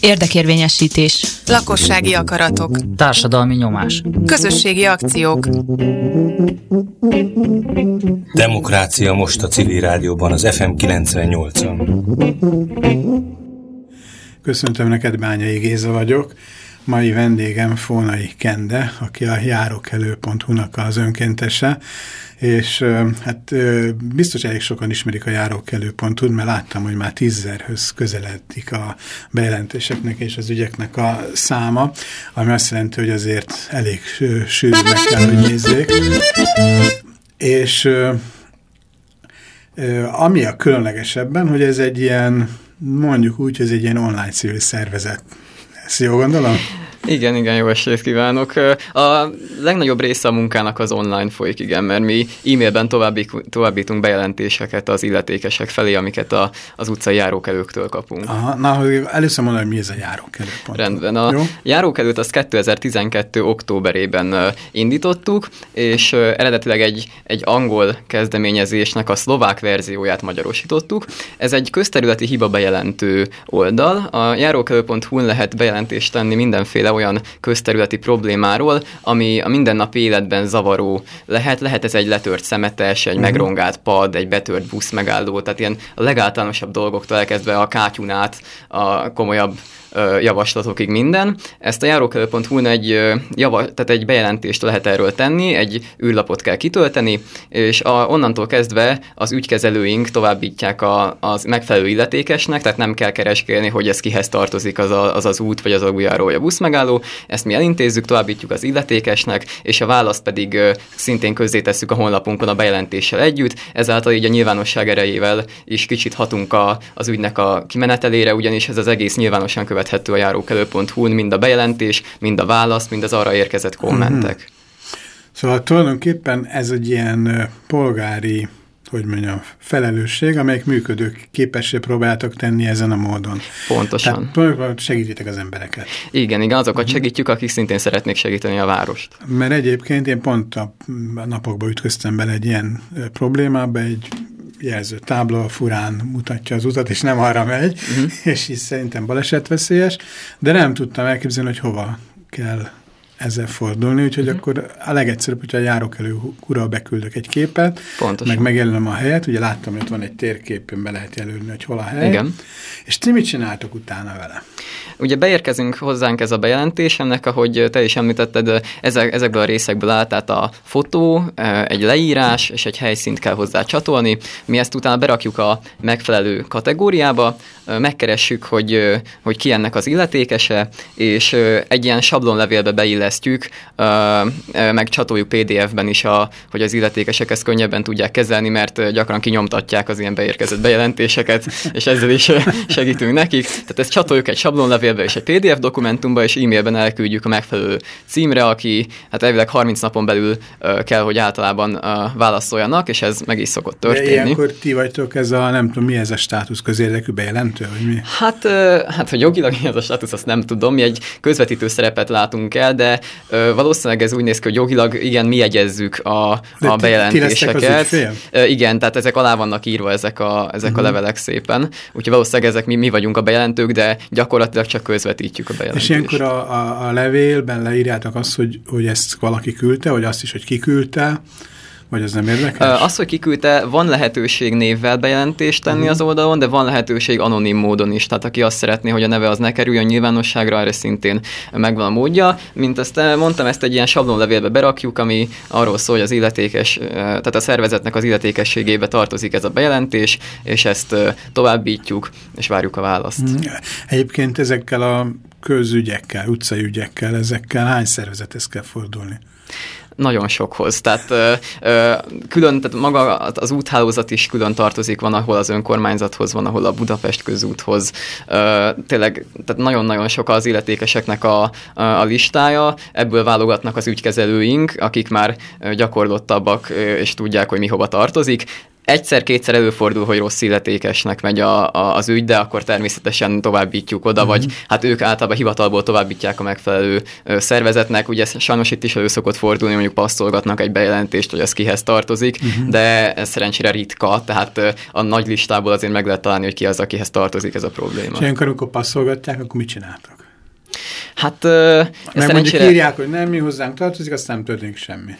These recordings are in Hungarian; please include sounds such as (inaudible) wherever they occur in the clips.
Érdekérvényesítés. Lakossági akaratok. Társadalmi nyomás. Közösségi akciók. Demokrácia most a civil rádióban, az FM 98-on. Köszöntöm neked, Bányai Géza vagyok. Mai vendégem Fónai Kende, aki a járókelő.hu-nak az önkéntese, és hát biztos elég sokan ismerik a járókelő.hu, mert láttam, hogy már tízzerhöz közeledik a bejelentéseknek és az ügyeknek a száma, ami azt jelenti, hogy azért elég sűrű meg kell, hogy nézzék. És ami a különlegesebben, hogy ez egy ilyen, mondjuk úgy, hogy ez egy ilyen online civil szervezet. Ezt jó gondolom? Igen, igen, jó estét kívánok. A legnagyobb része a munkának az online folyik, igen, mert mi e-mailben továbbítunk bejelentéseket az illetékesek felé, amiket a, az utcai járókelőktől kapunk. Aha, na, hogy először mondom, hogy mi ez a járókelő. Rendben. A jó? járókelőt azt 2012. októberében indítottuk, és eredetileg egy, egy angol kezdeményezésnek a szlovák verzióját magyarosítottuk. Ez egy közterületi hiba bejelentő oldal. A járókelő.hu-n lehet bejelentést tenni mindenféle olyan közterületi problémáról, ami a mindennapi életben zavaró lehet. Lehet ez egy letört szemetes, egy uh-huh. megrongált pad, egy betört busz megálló, tehát ilyen a legáltalánosabb dolgoktól elkezdve a kátyunát, a komolyabb javaslatokig minden. Ezt a járókelő.hu-n egy, java, tehát egy bejelentést lehet erről tenni, egy űrlapot kell kitölteni, és a, onnantól kezdve az ügykezelőink továbbítják a, az megfelelő illetékesnek, tehát nem kell keresgélni, hogy ez kihez tartozik az a, az, az út, vagy az aljáró, vagy a buszmegálló. Ezt mi elintézzük, továbbítjuk az illetékesnek, és a választ pedig szintén közzétesszük a honlapunkon a bejelentéssel együtt, ezáltal így a nyilvánosság erejével is kicsit hatunk a, az ügynek a kimenetelére, ugyanis ez az egész nyilvánosan követ követhető a járókelő.hu-n, mind a bejelentés, mind a válasz, mind az arra érkezett kommentek. Mm-hmm. Szóval tulajdonképpen ez egy ilyen polgári hogy mondjam, felelősség, amelyek működő képessé próbáltak tenni ezen a módon. Pontosan. Tehát segítitek az embereket. Igen, igen, azokat uh-huh. segítjük, akik szintén szeretnék segíteni a várost. Mert egyébként én pont a napokban ütköztem bele egy ilyen problémába, egy jelző tábla furán mutatja az utat, és nem arra megy, uh-huh. és is szerintem balesetveszélyes, de nem tudtam elképzelni, hogy hova kell ezzel fordulni, úgyhogy uh-huh. akkor a legegyszerűbb, hogyha járok elő ura beküldök egy képet, Pontosan. meg megjelölöm a helyet, ugye láttam, hogy ott van egy térképen, be lehet jelölni, hogy hol a hely. Igen. És ti mit csináltok utána vele? Ugye beérkezünk hozzánk ez a bejelentés, ennek, ahogy te is említetted, ezek, ezekből a részekből áll, tehát a fotó, egy leírás és egy helyszínt kell hozzá csatolni. Mi ezt utána berakjuk a megfelelő kategóriába, megkeressük, hogy, hogy ki ennek az illetékese, és egy ilyen sablonlevélbe beillesztjük, meg csatoljuk PDF-ben is, a, hogy az illetékesek ezt könnyebben tudják kezelni, mert gyakran kinyomtatják az ilyen beérkezett bejelentéseket, és ezzel is segítünk nekik. Tehát ezt csatoljuk egy sablonlevélbe és egy PDF dokumentumba, és e-mailben elküldjük a megfelelő címre, aki hát elvileg 30 napon belül kell, hogy általában válaszoljanak, és ez meg is szokott történni. De ilyenkor ti vagytok ez a, nem tudom, mi ez a státusz közérdekű bejelentő? vagy mi? Hát, hát hogy jogilag mi az a státusz, azt nem tudom. Mi egy közvetítő szerepet látunk el, de valószínűleg ez úgy néz ki, hogy jogilag igen, mi jegyezzük a, a bejelentéseket. Ti igen, tehát ezek alá vannak írva ezek a, ezek uh-huh. a mhm. levelek szépen. Úgyhogy valószínűleg ezek mi, mi vagyunk a bejelentők, de gyakorlatilag csak közvetítjük a bejelentést. És ilyenkor a, a, a levélben leírjátok azt, hogy, hogy ezt valaki küldte, vagy azt is, hogy ki küldte, vagy ez nem érdekes? Az, hogy kiküldte, van lehetőség névvel bejelentést tenni uh-huh. az oldalon, de van lehetőség anonim módon is. Tehát aki azt szeretné, hogy a neve az ne kerüljön nyilvánosságra, erre szintén megvan a módja. Mint ezt mondtam, ezt egy ilyen sablonlevélbe berakjuk, ami arról szól, hogy az illetékes, tehát a szervezetnek az illetékességébe tartozik ez a bejelentés, és ezt továbbítjuk, és várjuk a választ. Uh-huh. Egyébként ezekkel a közügyekkel, utcai ügyekkel, ezekkel hány szervezethez kell fordulni? Nagyon sokhoz. Tehát ö, ö, külön, tehát maga az úthálózat is külön tartozik, van, ahol az önkormányzathoz, van, ahol a Budapest közúthoz. Ö, tényleg, tehát nagyon-nagyon sok az illetékeseknek a, a, listája, ebből válogatnak az ügykezelőink, akik már gyakorlottabbak és tudják, hogy mi hova tartozik egyszer-kétszer előfordul, hogy rossz illetékesnek megy a, a, az ügy, de akkor természetesen továbbítjuk oda, uh-huh. vagy hát ők általában hivatalból továbbítják a megfelelő szervezetnek. Ugye sajnos itt is elő szokott fordulni, mondjuk passzolgatnak egy bejelentést, hogy ez kihez tartozik, uh-huh. de ez szerencsére ritka, tehát a nagy listából azért meg lehet találni, hogy ki az, akihez tartozik ez a probléma. És ilyenkor, amikor passzolgatják, akkor mit csináltak? Hát Meg szerencsére... mondjuk írják, hogy nem mi hozzánk tartozik, aztán nem történik semmi.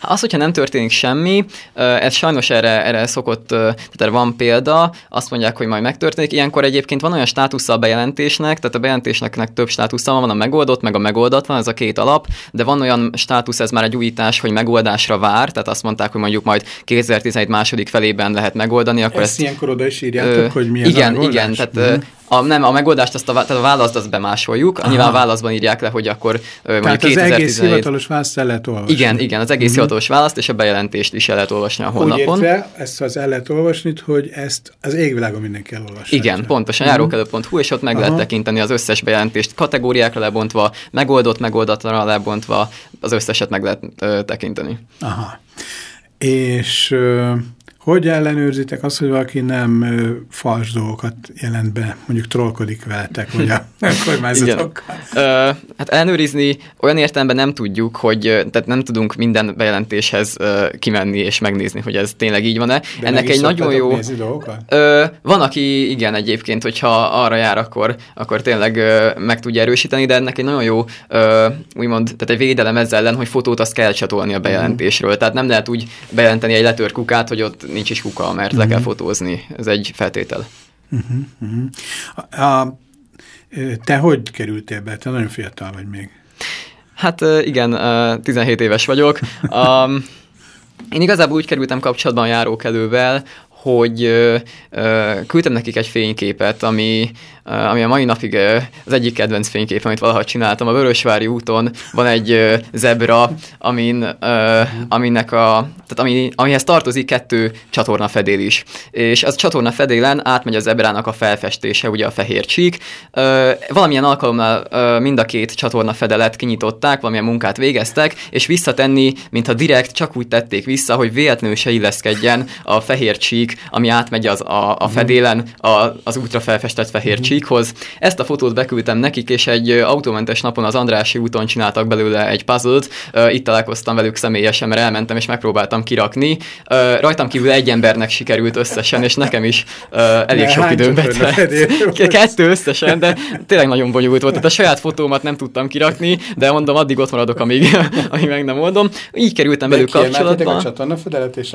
Az, hogyha nem történik semmi, ez sajnos erre, erre szokott, tehát erre van példa, azt mondják, hogy majd megtörténik. Ilyenkor egyébként van olyan státusza a bejelentésnek, tehát a bejelentésnek több státusza van, a megoldott, meg a megoldatlan, ez a két alap, de van olyan státusz, ez már egy újítás, hogy megoldásra vár, tehát azt mondták, hogy mondjuk majd 2017 második felében lehet megoldani. Akkor ezt, ezt ilyenkor oda is írjátok, ö, hogy mi igen, a Igen, tehát mm. A, nem, a megoldást, azt a, tehát a választ azt bemásoljuk, Aha. nyilván a válaszban írják le, hogy akkor tehát mondjuk az 2017... egész hivatalos választ el lehet olvasni. Igen, igen, az egész uh-huh. hivatalos választ és a bejelentést is el lehet olvasni a honlapon. Úgy értve, ezt az el lehet olvasni, hogy ezt az égvilágon mindenki elolvasni. Igen, pontosan, uh-huh. járókelő.hu, és ott meg Aha. lehet tekinteni az összes bejelentést kategóriákra lebontva, megoldott, megoldatlanra lebontva, az összeset meg lehet ö, tekinteni. Aha. És... Ö, hogy ellenőrzitek azt, hogy valaki nem ö, fals dolgokat jelent be, mondjuk trollkodik veletek, vagy a (laughs) kormányzatokkal? hát ellenőrizni olyan értelemben nem tudjuk, hogy tehát nem tudunk minden bejelentéshez ö, kimenni és megnézni, hogy ez tényleg így van-e. Ennek egy nagyon jó... Ö, van, aki igen egyébként, hogyha arra jár, akkor, akkor tényleg ö, meg tudja erősíteni, de ennek egy nagyon jó ö, úgymond, tehát egy védelem ezzel ellen, hogy fotót azt kell csatolni a bejelentésről. Mm. Tehát nem lehet úgy bejelenteni egy letört kukát, hogy ott nincs is kuka, mert uh-huh. le kell mhm. fotózni. Ez egy feltétel. Uh-huh, uh-huh. A, te hogy kerültél be? Te nagyon fiatal vagy még. Hát igen, 17 éves vagyok. Um, én igazából úgy kerültem kapcsolatban járókelővel, hogy ö, ö, küldtem nekik egy fényképet, ami, ö, ami a mai napig ö, az egyik kedvenc fénykép, amit valaha csináltam. A Vörösvári úton van egy ö, zebra, amin, ö, aminek a, tehát ami, amihez tartozik kettő csatorna fedél is. És az csatorna fedélen átmegy a zebrának a felfestése, ugye a fehér csík. Ö, valamilyen alkalommal ö, mind a két csatorna fedelet kinyitották, valamilyen munkát végeztek, és visszatenni, mintha direkt csak úgy tették vissza, hogy véletlenül se illeszkedjen a fehér csík csík, ami átmegy az, a, a fedélen a, az útra felfestett fehér uh-huh. csíkhoz. Ezt a fotót beküldtem nekik, és egy autómentes napon az Andrási úton csináltak belőle egy puzzle-t. Itt találkoztam velük személyesen, mert elmentem és megpróbáltam kirakni. Rajtam kívül egy embernek sikerült összesen, és nekem is elég ne, sok időbe telt. Kettő összesen, de tényleg nagyon bonyolult volt. Tehát a saját fotómat nem tudtam kirakni, de mondom, addig ott maradok, amíg, (laughs) amíg meg nem oldom. Így kerültem velük kapcsolatba. a csatornafedelet és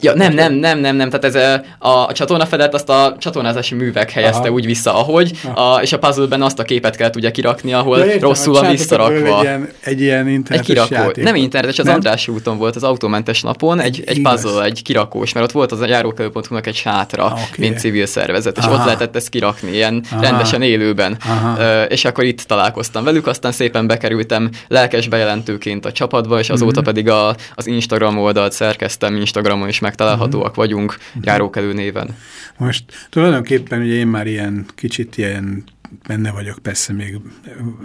Ja, nem, nem, nem, nem, nem. Tehát ez a, a csatornafedet azt a csatornázási művek helyezte Aha. úgy vissza, ahogy, a, és a puzzle-ben azt a képet kellett ugye kirakni, ahol értem, rosszul van visszarakva. Egy ilyen, egy ilyen internetes egy kirakó. Játékot. Nem internetes, az nem? Andrási úton volt az autómentes napon, egy, egy puzzle, egy kirakós, mert ott volt az a járókelő.hu-nak egy sátra, okay. mint civil szervezet, és Aha. ott lehetett ezt kirakni, ilyen Aha. rendesen élőben. Aha. És akkor itt találkoztam velük, aztán szépen bekerültem lelkes bejelentőként a csapatba, és azóta mm-hmm. pedig a, az Instagram oldalt szerkeztem, Instagramon is megtalálhatóak mm-hmm. vagyunk, járókelő néven. Most tulajdonképpen ugye én már ilyen kicsit ilyen benne vagyok, persze még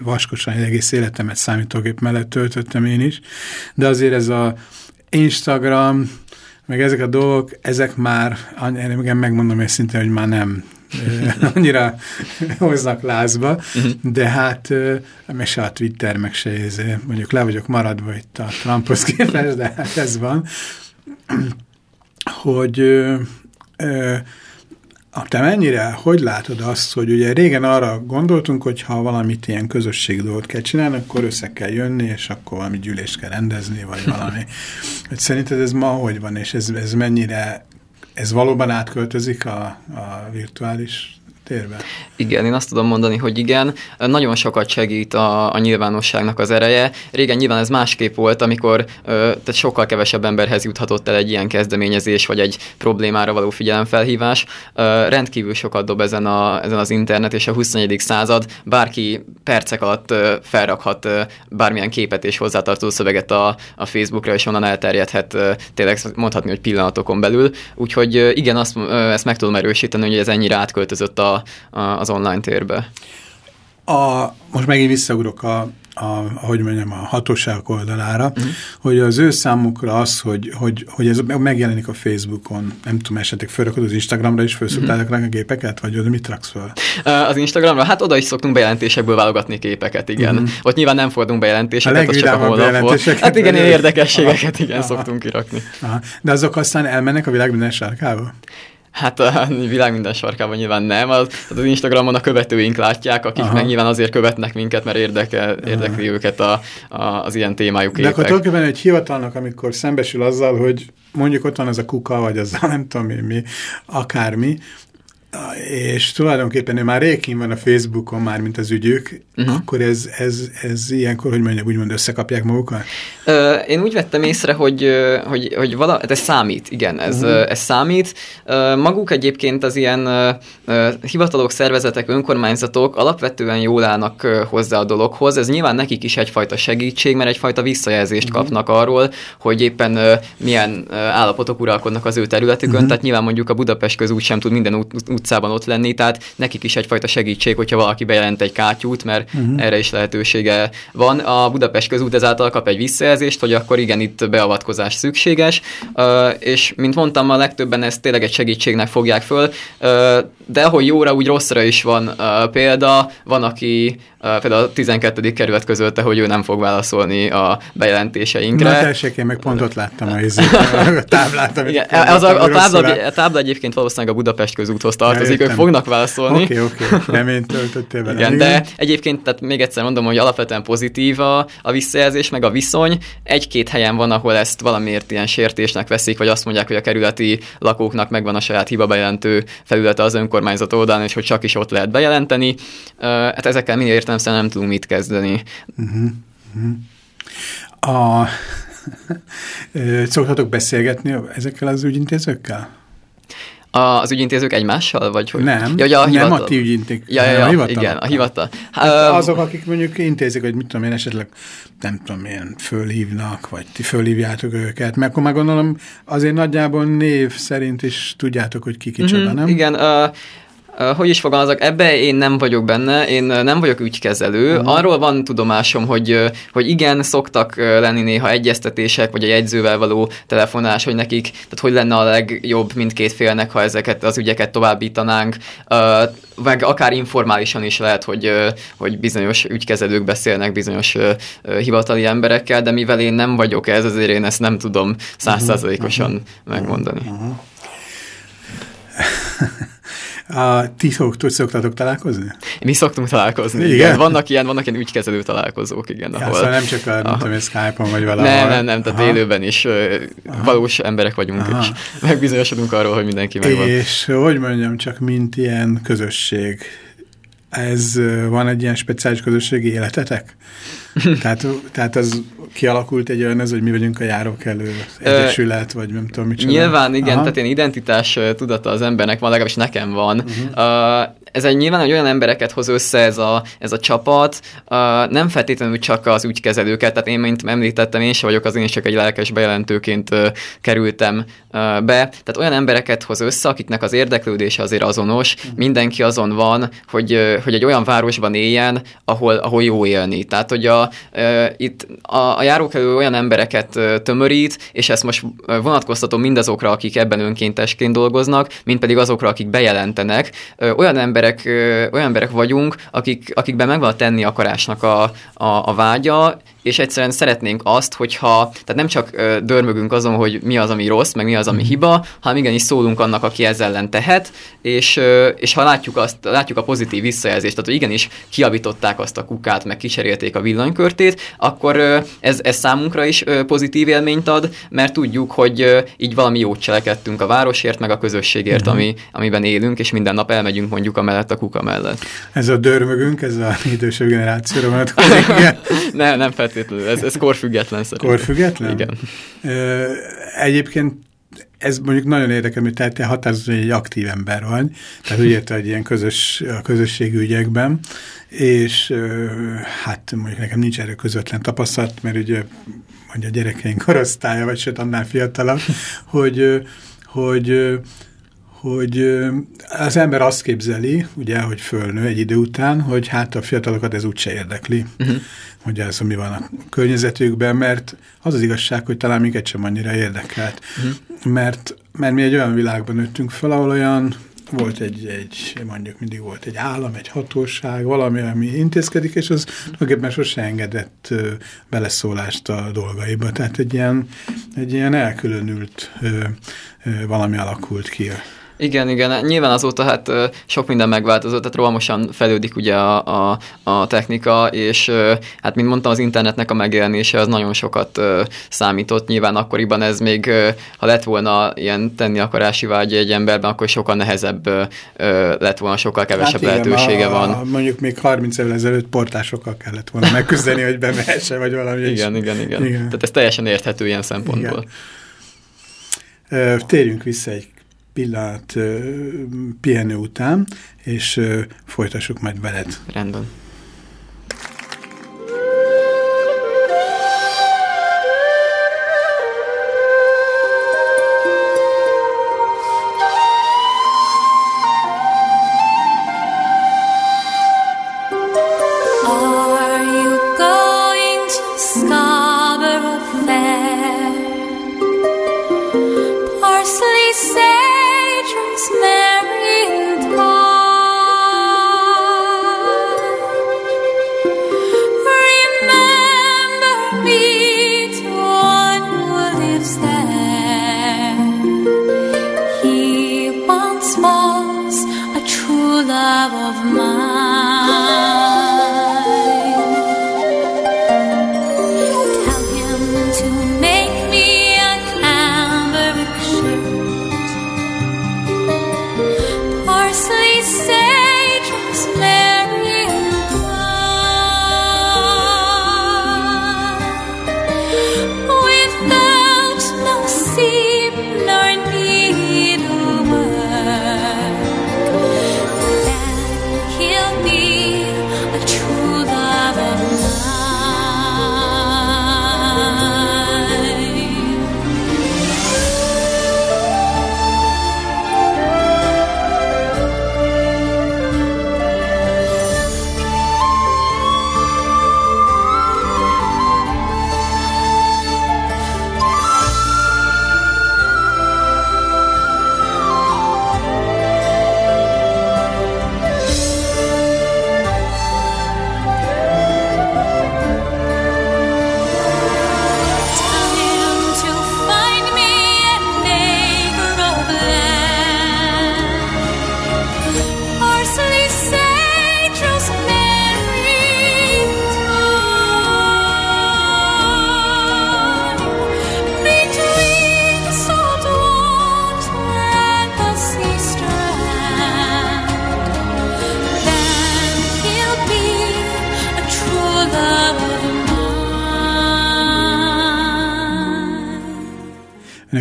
vaskosan, egész életemet számítógép mellett töltöttem én is, de azért ez a Instagram, meg ezek a dolgok, ezek már, igen, megmondom őszintén, hogy már nem (laughs) annyira hoznak lázba, uh-huh. de hát meg se a Twitter, meg se ez, mondjuk le vagyok maradva itt a Trumphoz képest, de hát ez van hogy ö, ö, te mennyire, hogy látod azt, hogy ugye régen arra gondoltunk, hogy ha valamit ilyen közösségi dolgot kell csinálni, akkor össze kell jönni, és akkor valami gyűlést kell rendezni, vagy valami. (laughs) hogy szerinted ez ma hogy van, és ez, ez mennyire, ez valóban átköltözik a, a virtuális térbe. Igen, én azt tudom mondani, hogy igen. Nagyon sokat segít a, a nyilvánosságnak az ereje. Régen nyilván ez másképp volt, amikor tehát sokkal kevesebb emberhez juthatott el egy ilyen kezdeményezés, vagy egy problémára való figyelemfelhívás. Rendkívül sokat dob ezen, a, ezen az internet, és a 24. század bárki percek alatt felrakhat bármilyen képet és hozzátartozó szöveget a, a Facebookra, és onnan elterjedhet tényleg mondhatni, hogy pillanatokon belül. Úgyhogy igen, azt, ezt meg tudom erősíteni, hogy ez ennyire átköltözött a, a, az online térbe. A, most megint visszaugrok a a, ahogy mondjam, a hatóság oldalára, uh-huh. hogy az ő számukra az, hogy, hogy, hogy ez megjelenik a Facebookon, nem tudom, esetleg fölrakod az Instagramra is, felszoktálják uh-huh. a gépeket, vagy oda mit raksz föl? Az Instagramra? Hát oda is szoktunk bejelentésekből válogatni képeket, igen. Uh-huh. Ott nyilván nem fordulunk bejelentéseket, a csak a honlapból. Hát igen, ilyen érdekességeket igen aha. szoktunk kirakni. Aha. De azok aztán elmennek a világ minden sarkába? Hát a világ minden sarkában nyilván nem. Az, az Instagramon a követőink látják, akik Aha. meg nyilván azért követnek minket, mert érdekel, érdekli Aha. őket a, a, az ilyen témájuk De akkor tulajdonképpen egy hivatalnak, amikor szembesül azzal, hogy mondjuk ott van ez a kuka, vagy az nem tudom én mi, akármi, és tulajdonképpen ő már rékin van a Facebookon már, mint az ügyük, uh-huh. akkor ez, ez, ez ilyenkor, hogy mondjam, úgymond összekapják magukat? Ö, én úgy vettem észre, hogy, hogy, hogy vala, ez számít, igen, ez, uh-huh. ez számít. Maguk egyébként az ilyen hivatalok, szervezetek, önkormányzatok alapvetően jól állnak hozzá a dologhoz. Ez nyilván nekik is egyfajta segítség, mert egyfajta visszajelzést uh-huh. kapnak arról, hogy éppen milyen állapotok uralkodnak az ő területükön, uh-huh. tehát nyilván mondjuk a Budapest közút sem tud minden út, utcában ott lenni, tehát nekik is egyfajta segítség, hogyha valaki bejelent egy kátyút, mert uh-huh. erre is lehetősége van. A Budapest közút ezáltal kap egy visszajelzést, hogy akkor igen, itt beavatkozás szükséges, és mint mondtam, a legtöbben ezt tényleg egy segítségnek fogják föl, de ahogy jóra, úgy rosszra is van példa, van, aki például a 12. kerület közölte, hogy ő nem fog válaszolni a bejelentéseinkre. Na tessék, én meg pont ott láttam a, a táblát. Amit Igen, az a, a, tábla, a tábla egyébként valószínűleg a Budapest közúthoz tartozik, ja, ők fognak válaszolni. Oké, okay, oké, okay. reményt töltöttél vele. Igen, de egyébként, tehát még egyszer mondom, hogy alapvetően pozitív a, a visszajelzés, meg a viszony. Egy-két helyen van, ahol ezt valamiért ilyen sértésnek veszik, vagy azt mondják, hogy a kerületi lakóknak megvan a saját hiba bejelentő felülete az önkormányzat oldalán, és hogy csak is ott lehet bejelenteni. Hát ezekkel minél értelemszerűen nem tudunk mit kezdeni. Uh-huh. Uh-huh. A... (laughs) Szoktatok beszélgetni ezekkel az ügyintézőkkel? Az ügyintézők egymással, vagy hogy? Nem, ja, a hivatal. nem a ti ügyinték. Ja, ja, ja, a hivatal. Igen, a hivatal. Hát azok, akik mondjuk intézik, hogy mit tudom én, esetleg nem tudom milyen fölhívnak, vagy ti fölhívjátok őket, mert akkor már gondolom azért nagyjából név szerint is tudjátok, hogy ki kicsoda, mm -hmm, nem? Igen, uh, hogy is fogalmazok, ebbe én nem vagyok benne, én nem vagyok ügykezelő. Uh-huh. Arról van tudomásom, hogy, hogy igen, szoktak lenni néha egyeztetések, vagy a jegyzővel való telefonás, hogy nekik, tehát hogy lenne a legjobb mindkét félnek, ha ezeket az ügyeket továbbítanánk, meg akár informálisan is lehet, hogy, hogy bizonyos ügykezelők beszélnek bizonyos hivatali emberekkel, de mivel én nem vagyok ez, ezért én ezt nem tudom százszázalékosan uh-huh. megmondani. Uh-huh. A, ti szoktatok találkozni? Mi szoktunk találkozni, igen. igen. Vannak ilyen, vannak ilyen ügykezelő találkozók, igen. Ja, ahol, szóval nem csak a, a, tudom, Skype-on vagy valahol. Nem, nem, nem, tehát Aha. élőben is Aha. valós emberek vagyunk, Aha. és megbizonyosodunk arról, hogy mindenki megvan. És hogy mondjam, csak mint ilyen közösség, ez van egy ilyen speciális közösségi életetek? Tehát, tehát az kialakult egy olyan ez, hogy mi vagyunk a járókelő egyesület, vagy nem tudom mit Nyilván, igen, Aha. tehát ilyen identitás tudata az embernek van, legalábbis nekem van. Uh-huh. Uh, ez egy nyilván hogy olyan embereket hoz össze ez a, ez a csapat, uh, nem feltétlenül csak az ügykezelőket, tehát én, mint említettem, én sem vagyok az, én csak egy lelkes bejelentőként uh, kerültem uh, be, tehát olyan embereket hoz össze, akiknek az érdeklődése azért azonos, uh-huh. mindenki azon van, hogy, uh, hogy egy olyan városban éljen, ahol, ahol jó élni. Tehát, hogy a, uh, itt a, a járókelő olyan embereket tömörít, és ezt most vonatkoztatom mindazokra, akik ebben önkéntesként dolgoznak, mint pedig azokra, akik bejelentenek. Olyan ember emberek, olyan emberek vagyunk, akik, akikben megvan a tenni akarásnak a, a, a vágya, és egyszerűen szeretnénk azt, hogyha, tehát nem csak ö, dörmögünk azon, hogy mi az, ami rossz, meg mi az, ami mhm. hiba, hanem igenis szólunk annak, aki ezzel ellen tehet, és, ö, és ha látjuk, azt, látjuk a pozitív visszajelzést, tehát hogy igenis kiavították azt a kukát, meg kicserélték a villanykörtét, akkor ö, ez, ez számunkra is ö, pozitív élményt ad, mert tudjuk, hogy ö, így valami jót cselekedtünk a városért, meg a közösségért, uh-huh. ami, amiben élünk, és minden nap elmegyünk mondjuk a mellett a kuka mellett. Ez a dörmögünk, ez a idősebb generációra vonatkozik. (laughs) nem, nem feltétlenül, ez, ez korfüggetlen szerintem. Korfüggetlen? Igen. Ö, egyébként ez mondjuk nagyon érdekel, hogy te határozottan egy aktív ember vagy, tehát úgy érte, hogy ilyen közös, a közösségi ügyekben, és hát mondjuk nekem nincs erről közvetlen tapasztalat, mert ugye mondja a gyerekeink korosztálya, vagy sőt annál fiatalabb, hogy, hogy hogy az ember azt képzeli, ugye, hogy fölnő egy idő után, hogy hát a fiatalokat ez úgyse érdekli, uh-huh. hogy ez mi van a környezetükben, mert az az igazság, hogy talán minket sem annyira érdekelt. Uh-huh. Mert, mert mi egy olyan világban nőttünk fel, ahol olyan volt egy, egy, mondjuk mindig volt egy állam, egy hatóság, valami, ami intézkedik, és az tulajdonképpen sose engedett beleszólást a dolgaiba. Tehát egy ilyen, egy ilyen elkülönült valami alakult ki. Igen, igen. Nyilván azóta hát sok minden megváltozott, tehát rohamosan fejlődik ugye a, a, a technika, és hát mint mondtam, az internetnek a megjelenése az nagyon sokat számított. Nyilván akkoriban ez még, ha lett volna ilyen tenni akarási vágy egy emberben, akkor sokkal nehezebb lett volna, sokkal kevesebb hát igen, lehetősége a, van. Mondjuk még 30 évvel ezelőtt portásokkal kellett volna (laughs) megküzdeni, hogy bemehesse, vagy valami. Igen, igen, igen, igen. Tehát ez teljesen érthető ilyen szempontból. Igen. Térjünk vissza egy pillanat pihenő után, és folytassuk majd veled. Rendben.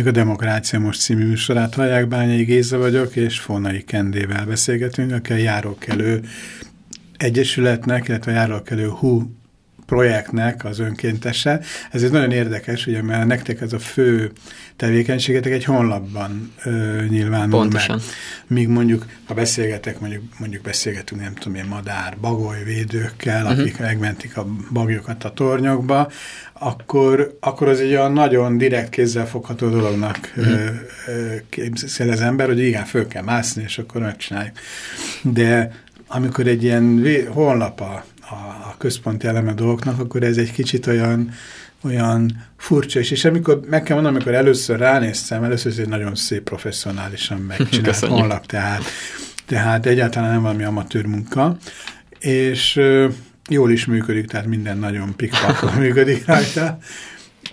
A Demokrácia Most című műsorát. Hallják, Bányai Géza vagyok, és Fonai Kendével beszélgetünk, aki a Járókelő Egyesületnek, illetve a Járókelő HU projektnek az önkéntese. Ez egy nagyon érdekes, ugye, mert nektek ez a fő tevékenységetek egy honlapban ö, nyilvánul Pontosan. meg. Míg mondjuk, ha beszélgetek, mondjuk, mondjuk beszélgetünk, nem tudom én, madár, bagoly védőkkel, uh mhm. -huh. akik megmentik a bagyokat a tornyokba, akkor, akkor az egy olyan nagyon direkt kézzel fogható dolognak uh mhm. -huh. képzel az ember, hogy igen, föl kell mászni, és akkor megcsináljuk. De amikor egy ilyen honlap a, a, központi eleme dolgoknak, akkor ez egy kicsit olyan, olyan furcsa is. És amikor meg kell mondanom, amikor először ránéztem, először ez egy nagyon szép professzionálisan (laughs) megcsinált honlap, tehát, tehát egyáltalán nem valami amatőr munka, és jól is működik, tehát minden nagyon pikpakon (laughs) működik rajta,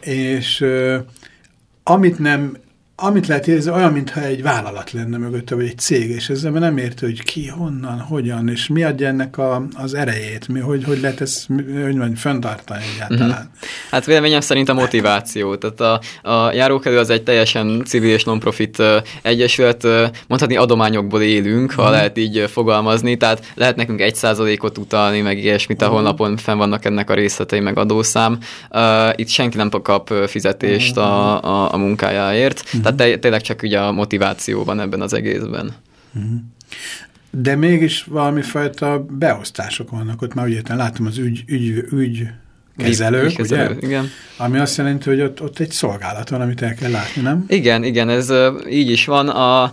és amit nem amit lehet érezni, olyan, mintha egy vállalat lenne mögötte, vagy egy cég, és ezzel nem értő, hogy ki, honnan, hogyan, és mi adja ennek a, az erejét, mi, hogy, hogy lehet ezt hogy mondjam, fenntartani egyáltalán. Mm -hmm. Hát véleményem szerint a motiváció. Tehát a, a járókelő az egy teljesen civil és non-profit egyesület, mondhatni adományokból élünk, ha mm lehet így fogalmazni, tehát lehet nekünk egy százalékot utalni, meg ilyesmit, a mhm. honlapon fenn vannak ennek a részletei, meg adószám. Itt senki nem kap fizetést mm a, a, a munkájáért. Mm Tehát te, tényleg csak ugye a motiváció van ebben az egészben. Uh-huh. De mégis valami fajta beosztások vannak ott, már ugye látom az ügy, ügy, ügy kezelők, kezelő, ugye? Igen. Ami azt jelenti, hogy ott, ott egy szolgálat van, amit el kell látni, nem? Igen, igen, ez így is van. A,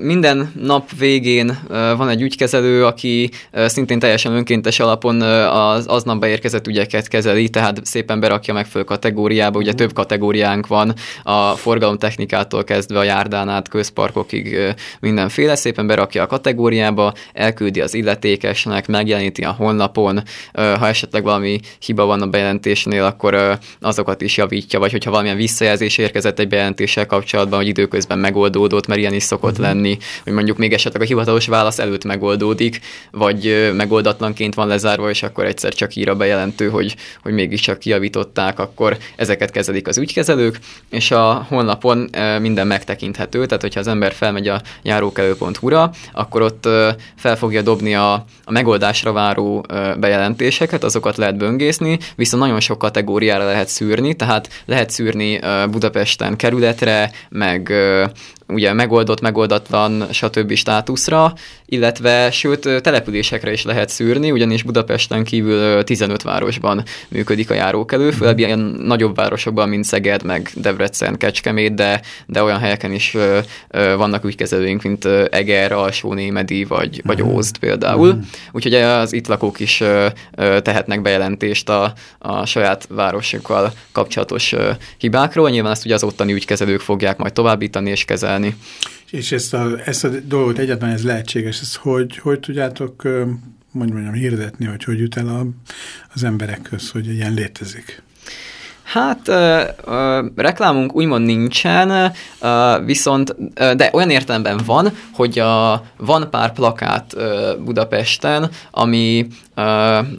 minden nap végén van egy ügykezelő, aki szintén teljesen önkéntes alapon az aznap beérkezett ügyeket kezeli, tehát szépen berakja meg föl kategóriába, ugye több kategóriánk van, a forgalomtechnikától kezdve a járdán át közparkokig mindenféle, szépen berakja a kategóriába, elküldi az illetékesnek, megjeleníti a honlapon, ha esetleg valami hiba van a bejelentésnél, akkor azokat is javítja, vagy hogyha valamilyen visszajelzés érkezett egy bejelentéssel kapcsolatban, hogy időközben megoldódott, mert ilyen is szokott szokott uh-huh. lenni, hogy mondjuk még esetleg a hivatalos válasz előtt megoldódik, vagy megoldatlanként van lezárva, és akkor egyszer csak ír a bejelentő, hogy, hogy mégiscsak kijavították, akkor ezeket kezelik az ügykezelők, és a honlapon minden megtekinthető, tehát hogyha az ember felmegy a járókelő.hu-ra, akkor ott fel fogja dobni a, a megoldásra váró bejelentéseket, azokat lehet böngészni, viszont nagyon sok kategóriára lehet szűrni, tehát lehet szűrni Budapesten kerületre, meg ugye megoldott, megoldatlan, stb. státuszra, illetve sőt településekre is lehet szűrni, ugyanis Budapesten kívül 15 városban működik a járókelő, mhm. főleg ilyen nagyobb városokban, mint Szeged, meg Debrecen, Kecskemét, de, de olyan helyeken is vannak ügykezelőink, mint Eger, Alsó Némedi, vagy, vagy mhm. Ózd például. Mhm. Úgyhogy az itt lakók is tehetnek bejelentést a, a saját városukkal kapcsolatos hibákról. Nyilván ezt ugye az ottani ügykezelők fogják majd továbbítani és kezelni csinálni. És ezt a, ezt a dolgot egyáltalán ez lehetséges, ezt hogy, hogy tudjátok mondjuk mondjam, hirdetni, hogy hogy jut el a, az emberekhöz, hogy ilyen létezik? Hát ö, ö, reklámunk úgymond nincsen, ö, viszont, ö, de olyan értelemben van, hogy a, van pár plakát ö, Budapesten, ami ö,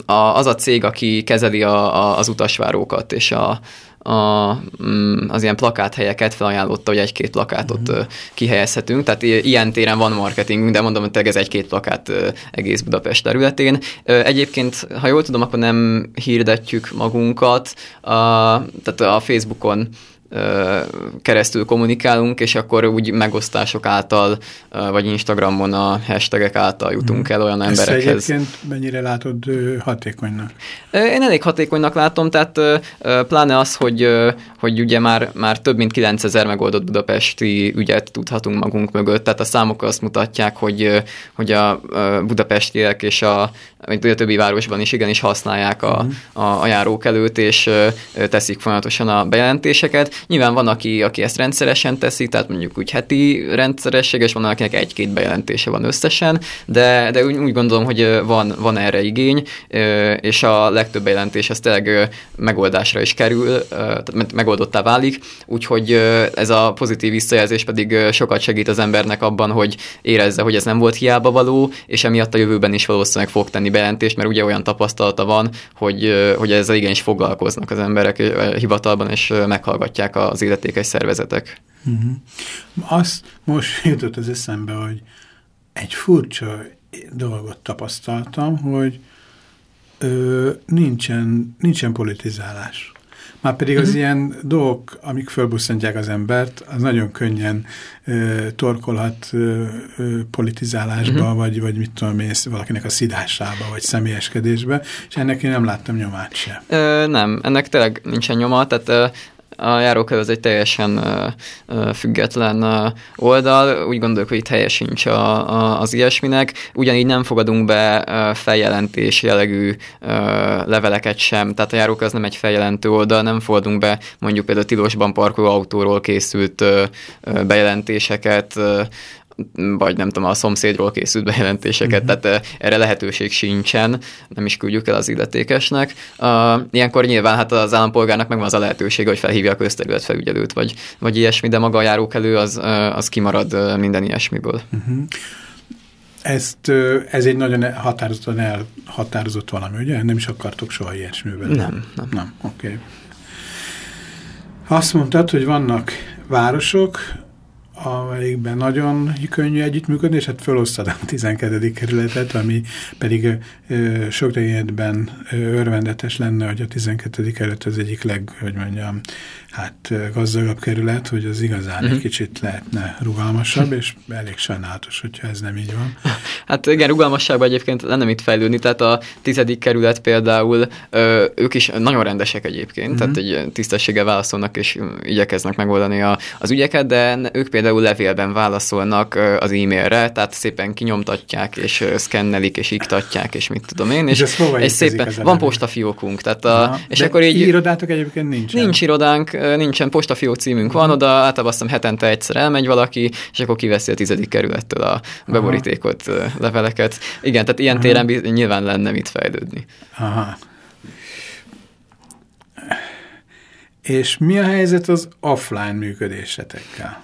a, az a cég, aki kezeli a, a, az utasvárókat és a, a, mm, az ilyen plakáthelyeket felajánlotta, hogy egy-két plakátot mm. kihelyezhetünk, tehát ilyen téren van marketingünk, de mondom, hogy ez egy-két plakát egész Budapest területén. Egyébként, ha jól tudom, akkor nem hirdetjük magunkat, a, tehát a Facebookon keresztül kommunikálunk, és akkor úgy megosztások által, vagy Instagramon a hashtagek által jutunk el olyan Ezt emberekhez. Ezt egyébként mennyire látod hatékonynak? Én elég hatékonynak látom, tehát pláne az, hogy, hogy ugye már, már több mint 9000 megoldott budapesti ügyet tudhatunk magunk mögött, tehát a számok azt mutatják, hogy, hogy a budapestiek és a, mint a többi városban is igenis használják a, uh-huh. a, a járókelőt, és teszik folyamatosan a bejelentéseket. Nyilván van, aki, aki ezt rendszeresen teszi, tehát mondjuk úgy heti rendszeresség, és van, akinek egy-két bejelentése van összesen, de, de úgy, úgy gondolom, hogy van, van erre igény, és a legtöbb bejelentés az tényleg megoldásra is kerül, tehát megoldottá válik, úgyhogy ez a pozitív visszajelzés pedig sokat segít az embernek abban, hogy érezze, hogy ez nem volt hiába való, és emiatt a jövőben is valószínűleg fog tenni bejelentést, mert ugye olyan tapasztalata van, hogy, hogy ezzel igenis foglalkoznak az emberek hivatalban, és meghallgatják megtalálják az illetékes szervezetek. Uh-huh. Azt most (laughs) jutott az eszembe, hogy egy furcsa dolgot tapasztaltam, hogy ö, nincsen, nincsen politizálás. Már pedig az uh-huh. ilyen dolgok, amik fölbusszantják az embert, az nagyon könnyen ö, torkolhat ö, ö, politizálásba, uh-huh. vagy, vagy mit tudom én, valakinek a szidásába, vagy személyeskedésbe, és ennek én nem láttam nyomát se. Ö, nem, ennek tényleg nincsen nyoma, tehát ö, a járókönyv az egy teljesen független oldal, úgy gondoljuk, hogy itt helye sincs a, a, az ilyesminek, ugyanígy nem fogadunk be feljelentés jellegű leveleket sem, tehát a járókönyv az nem egy feljelentő oldal, nem fogadunk be mondjuk például tilosban parkoló autóról készült bejelentéseket, vagy nem tudom, a szomszédról készült bejelentéseket, uh-huh. tehát erre lehetőség sincsen, nem is küldjük el az illetékesnek. Uh, ilyenkor nyilván hát az állampolgárnak megvan az a lehetőség, hogy felhívja a közterületfelügyelőt, vagy, vagy ilyesmi, de maga a járókelő az, az kimarad minden ilyesmiből. Uh-huh. Ezt, ez egy nagyon határozottan elhatározott valami, ugye? Nem is akartok soha ilyesmivel? Nem, nem. Nem, oké. Okay. Azt mondtad, hogy vannak városok, amelyikben nagyon könnyű együttműködni, és hát felosztad a 12. kerületet, ami pedig ö, sok tekintetben örvendetes lenne, hogy a 12. kerület az egyik leg, hogy mondjam, hát gazdagabb kerület, hogy az igazán uh -huh. egy mhm. kicsit lehetne rugalmasabb, és elég sajnálatos, hogyha ez nem így van. (laughs) Hát igen, rugalmasságban egyébként lenne mit fejlődni, tehát a tizedik kerület például, ö, ők is nagyon rendesek egyébként, uh -huh. tehát egy tisztességgel válaszolnak, és igyekeznek megoldani a, az ügyeket, de ők például levélben válaszolnak az e-mailre, tehát szépen kinyomtatják, és szkennelik, és iktatják, és mit tudom én, és, és, és szépen, van postafiókunk, tehát a, és akkor így... irodátok egyébként nincs. Nincs irodánk, nincsen postafió címünk van, oda általában azt hiszem hetente egyszer elmegy valaki, és akkor kiveszi a tizedik kerülettől a beborítékot, Aha. leveleket. Igen, tehát ilyen Aha. téren nyilván lenne mit fejlődni. Aha. És mi a helyzet az offline működésetekkel?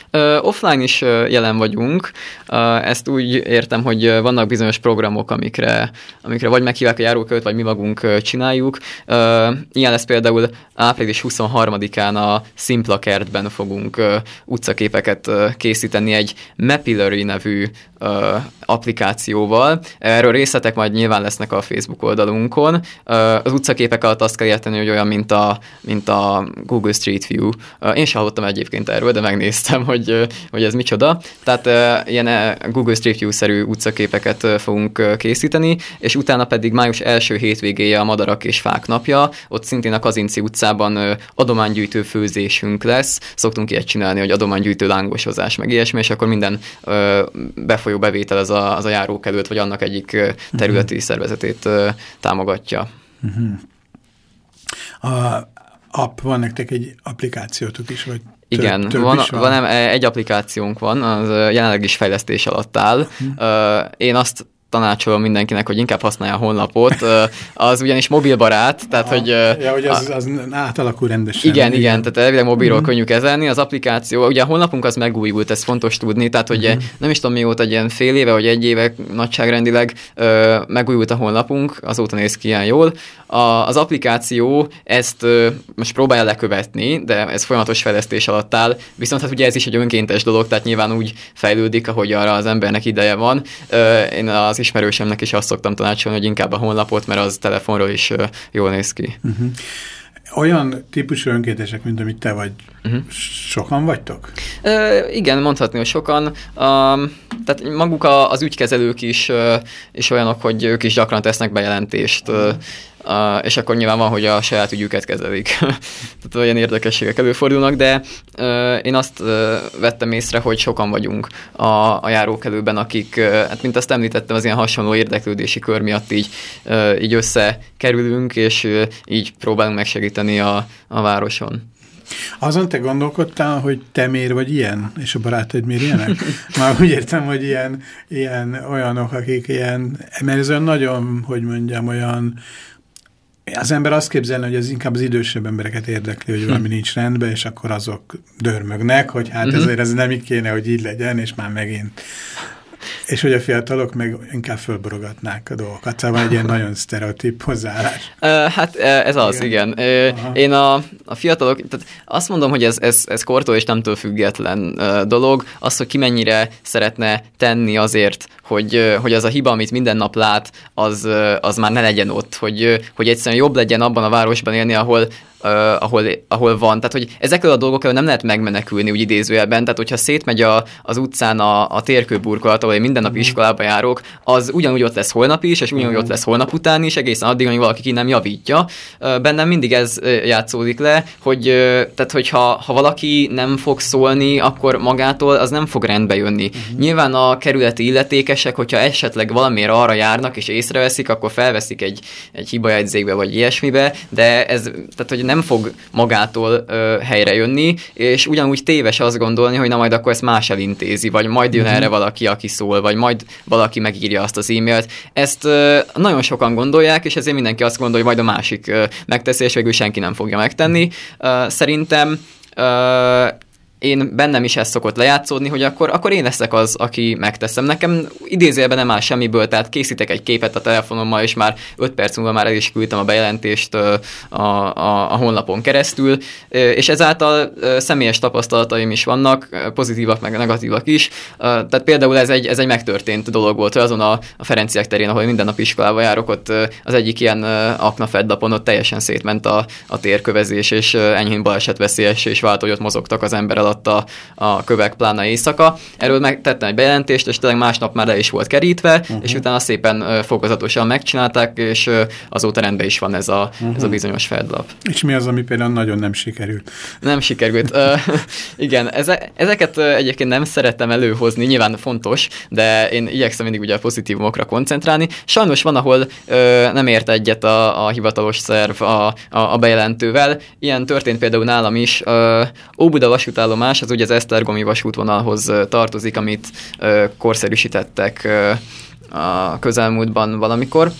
offline is jelen vagyunk. Ezt úgy értem, hogy vannak bizonyos programok, amikre, amikre vagy meghívják a járókövet, vagy mi magunk csináljuk. Ilyen lesz például április 23-án a Simpla kertben fogunk utcaképeket készíteni egy Mapillary nevű applikációval. Erről részletek majd nyilván lesznek a Facebook oldalunkon. Az utcaképek alatt azt kell érteni, hogy olyan, mint a, mint a Google Street View. Én sem hallottam egyébként erről, de megnéztem, hogy, hogy ez micsoda. Tehát ilyen Google Street View-szerű utcaképeket fogunk készíteni, és utána pedig május első hétvégéje a Madarak és Fák napja. Ott szintén a Kazinci utcában adománygyűjtő főzésünk lesz. Szoktunk ilyet csinálni, hogy adománygyűjtő lángosozás, meg ilyesmi, és akkor minden befolyó bevétel az a, az a járókelőt, vagy annak egyik területi uh-huh. szervezetét támogatja. Uh-huh. A app, van nektek egy applikációtok is, vagy igen, több van, van. van egy applikációnk van, az jelenleg is fejlesztés alatt áll. Uh, én azt tanácsolom mindenkinek, hogy inkább használja a honlapot. Az ugyanis mobilbarát, tehát a, hogy... Ja, hogy az, az átalakul rendesen. Igen, igen, igen tehát elvileg mobilról mm. könnyű kezelni. Az applikáció, ugye a honlapunk az megújult, ez fontos tudni, tehát hogy mm. nem is tudom mióta, egy ilyen fél éve, vagy egy éve nagyságrendileg megújult a honlapunk, azóta néz ki ilyen jól. A, az applikáció ezt most próbálja lekövetni, de ez folyamatos fejlesztés alatt áll, viszont hát ugye ez is egy önkéntes dolog, tehát nyilván úgy fejlődik, ahogy arra az embernek ideje van. Én az ismerősemnek is azt szoktam tanácsolni, hogy inkább a honlapot, mert az telefonról is jól néz ki. Uh-huh. Olyan típusú önkéntesek, mint amit te vagy, uh-huh. sokan vagytok? Ö, igen, mondhatni, hogy sokan. Uh, tehát maguk a, az ügykezelők is, uh, is olyanok, hogy ők is gyakran tesznek bejelentést. Uh-huh. Uh, és akkor nyilván van, hogy a saját ügyüket kezelik. (laughs) Tehát olyan érdekességek előfordulnak, de uh, én azt uh, vettem észre, hogy sokan vagyunk a, a járókelőben, akik, uh, hát mint azt említettem, az ilyen hasonló érdeklődési kör miatt így, uh, így összekerülünk, és uh, így próbálunk megsegíteni a, a városon. Azon te gondolkodtál, hogy te miért vagy ilyen, és a barátaid miért ilyenek? (laughs) Már úgy értem, hogy ilyen, ilyen olyanok, akik ilyen, mert ez olyan nagyon, hogy mondjam, olyan az ember azt képzelne, hogy ez inkább az idősebb embereket érdekli, hogy valami hm. nincs rendben, és akkor azok dörmögnek, hogy hát uh-huh. ezért ez nem így kéne, hogy így legyen, és már megint. És hogy a fiatalok meg inkább fölborogatnák a dolgokat. Szóval egy ilyen nagyon sztereotíp hozzáállás. Hát ez az, igen. igen. Én a, a fiatalok, tehát azt mondom, hogy ez, ez, ez kortól és nemtől független dolog. Az, hogy ki mennyire szeretne tenni azért, hogy, hogy az a hiba, amit minden nap lát, az, az már ne legyen ott, hogy, hogy egyszerűen jobb legyen abban a városban élni, ahol uh, ahol, ahol van. Tehát, hogy ezekről a dolgokról nem lehet megmenekülni, úgy idézőjelben. Tehát, hogyha szétmegy a, az utcán a, a térkőburkolat, ahol én minden nap mhm. iskolába járok, az ugyanúgy ott lesz holnap is, és ugyanúgy ott lesz holnap után is, egészen addig, amíg valaki ki nem javítja. Uh, bennem mindig ez játszódik le, hogy uh, tehát, hogyha ha valaki nem fog szólni, akkor magától az nem fog rendbe jönni. Uh-huh. Nyilván a kerületi illetékesek, hogyha esetleg valamiért arra járnak és észreveszik, akkor felveszik egy, egy hibajegyzékbe vagy ilyesmibe, de ez, tehát hogy nem fog magától ö, helyre jönni, és ugyanúgy téves azt gondolni, hogy na majd akkor ezt más elintézi, vagy majd jön mm-hmm. erre valaki, aki szól, vagy majd valaki megírja azt az e-mailt. Ezt ö, nagyon sokan gondolják, és ezért mindenki azt gondolja, hogy majd a másik ö, megteszi, és végül senki nem fogja megtenni. Ö, szerintem ö, én bennem is ez szokott lejátszódni, hogy akkor, akkor én leszek az, aki megteszem. Nekem idézőjelben nem áll semmiből, tehát készítek egy képet a telefonommal, és már 5 perc múlva már el is küldtem a bejelentést a, a, a honlapon keresztül, és ezáltal személyes tapasztalataim is vannak, pozitívak meg negatívak is. Tehát például ez egy, ez egy megtörtént dolog volt, hogy azon a, a Ferenciák terén, ahol minden nap iskolába járok, ott az egyik ilyen aknafeddapon ott teljesen szétment a, a térkövezés, és enyhén balesetveszélyes, és vált, hogy ott mozogtak az ember alatt a, a kövek plána éjszaka. Erről megtettem egy bejelentést, és tényleg másnap már le is volt kerítve, uh-huh. és utána szépen fokozatosan megcsinálták, és azóta rendben is van ez a, uh-huh. ez a mhm. bizonyos fedlap. És mi az, ami például nagyon nem sikerült? Nem sikerült. (laughs) igen, eze, ezeket egyébként nem szeretem előhozni, nyilván fontos, de én igyekszem mindig ugye a pozitívumokra koncentrálni. Sajnos van, ahol ö, nem ért egyet a, a hivatalos szerv a, a, a bejelentővel. Ilyen történt például nálam is. Ö, Óbuda vasútállomás, az ugye az Esztergomi vasútvonalhoz tartozik, amit korszerűsítettek a közelmúltban valamikor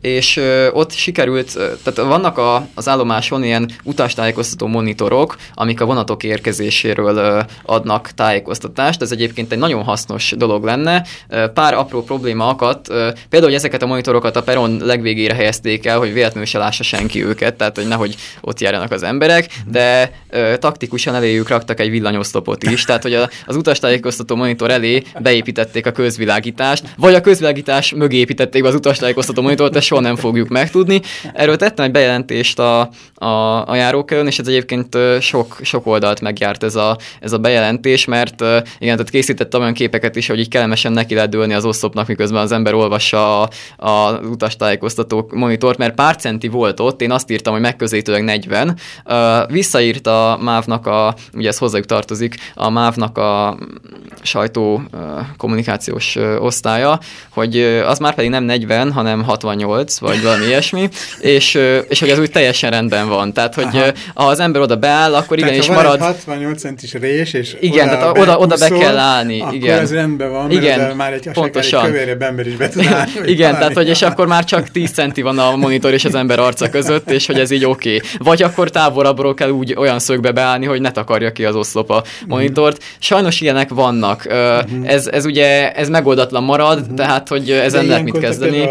és ott sikerült, tehát vannak a, az állomáson ilyen utastájékoztató monitorok, amik a vonatok érkezéséről adnak tájékoztatást, ez egyébként egy nagyon hasznos dolog lenne. Pár apró probléma akadt, például, hogy ezeket a monitorokat a peron legvégére helyezték el, hogy véletlenül se lássa senki őket, tehát hogy nehogy ott járjanak az emberek, de taktikusan eléjük raktak egy villanyoszlopot is, tehát hogy az utastájékoztató monitor elé beépítették a közvilágítást, vagy a közvilágítás mögé építették be az utastájékoztató monitort, soha nem fogjuk megtudni. Erről tettem egy bejelentést a, a, a járókörön, és ez egyébként sok, sok oldalt megjárt ez a, ez a bejelentés, mert igen, tehát készítettem olyan képeket is, hogy így kellemesen neki lehet dőlni az oszlopnak, miközben az ember olvassa a, a utastájékoztató monitort, mert pár centi volt ott, én azt írtam, hogy megközelítőleg 40. Visszaírt a MÁV-nak a, ugye ez hozzájuk tartozik, a MÁV-nak a sajtó kommunikációs osztálya, hogy az már pedig nem 40, hanem 68, vagy valami ilyesmi, és, és hogy ez úgy teljesen rendben van. Tehát, hogy Aha. ha az ember oda beáll, akkor igenis tehát, marad... 68 centis rés, és igen, oda, tehát oda, oda be kell állni. Akkor igen. ez rendben van, igen, mert már egy, pontosan. egy kövérebb ember is be tud állni. (laughs) igen, tehát, hogy és akkor már csak 10 centi van a monitor és az ember arca között, és hogy ez így oké. Okay. Vagy akkor távolabbról kell úgy olyan szögbe beállni, hogy ne takarja ki az oszlop a mhm. monitort. Sajnos ilyenek vannak. Uh-huh. Ez, ez ugye ez megoldatlan marad, uh-huh. tehát hogy ezen lehet mit kezdeni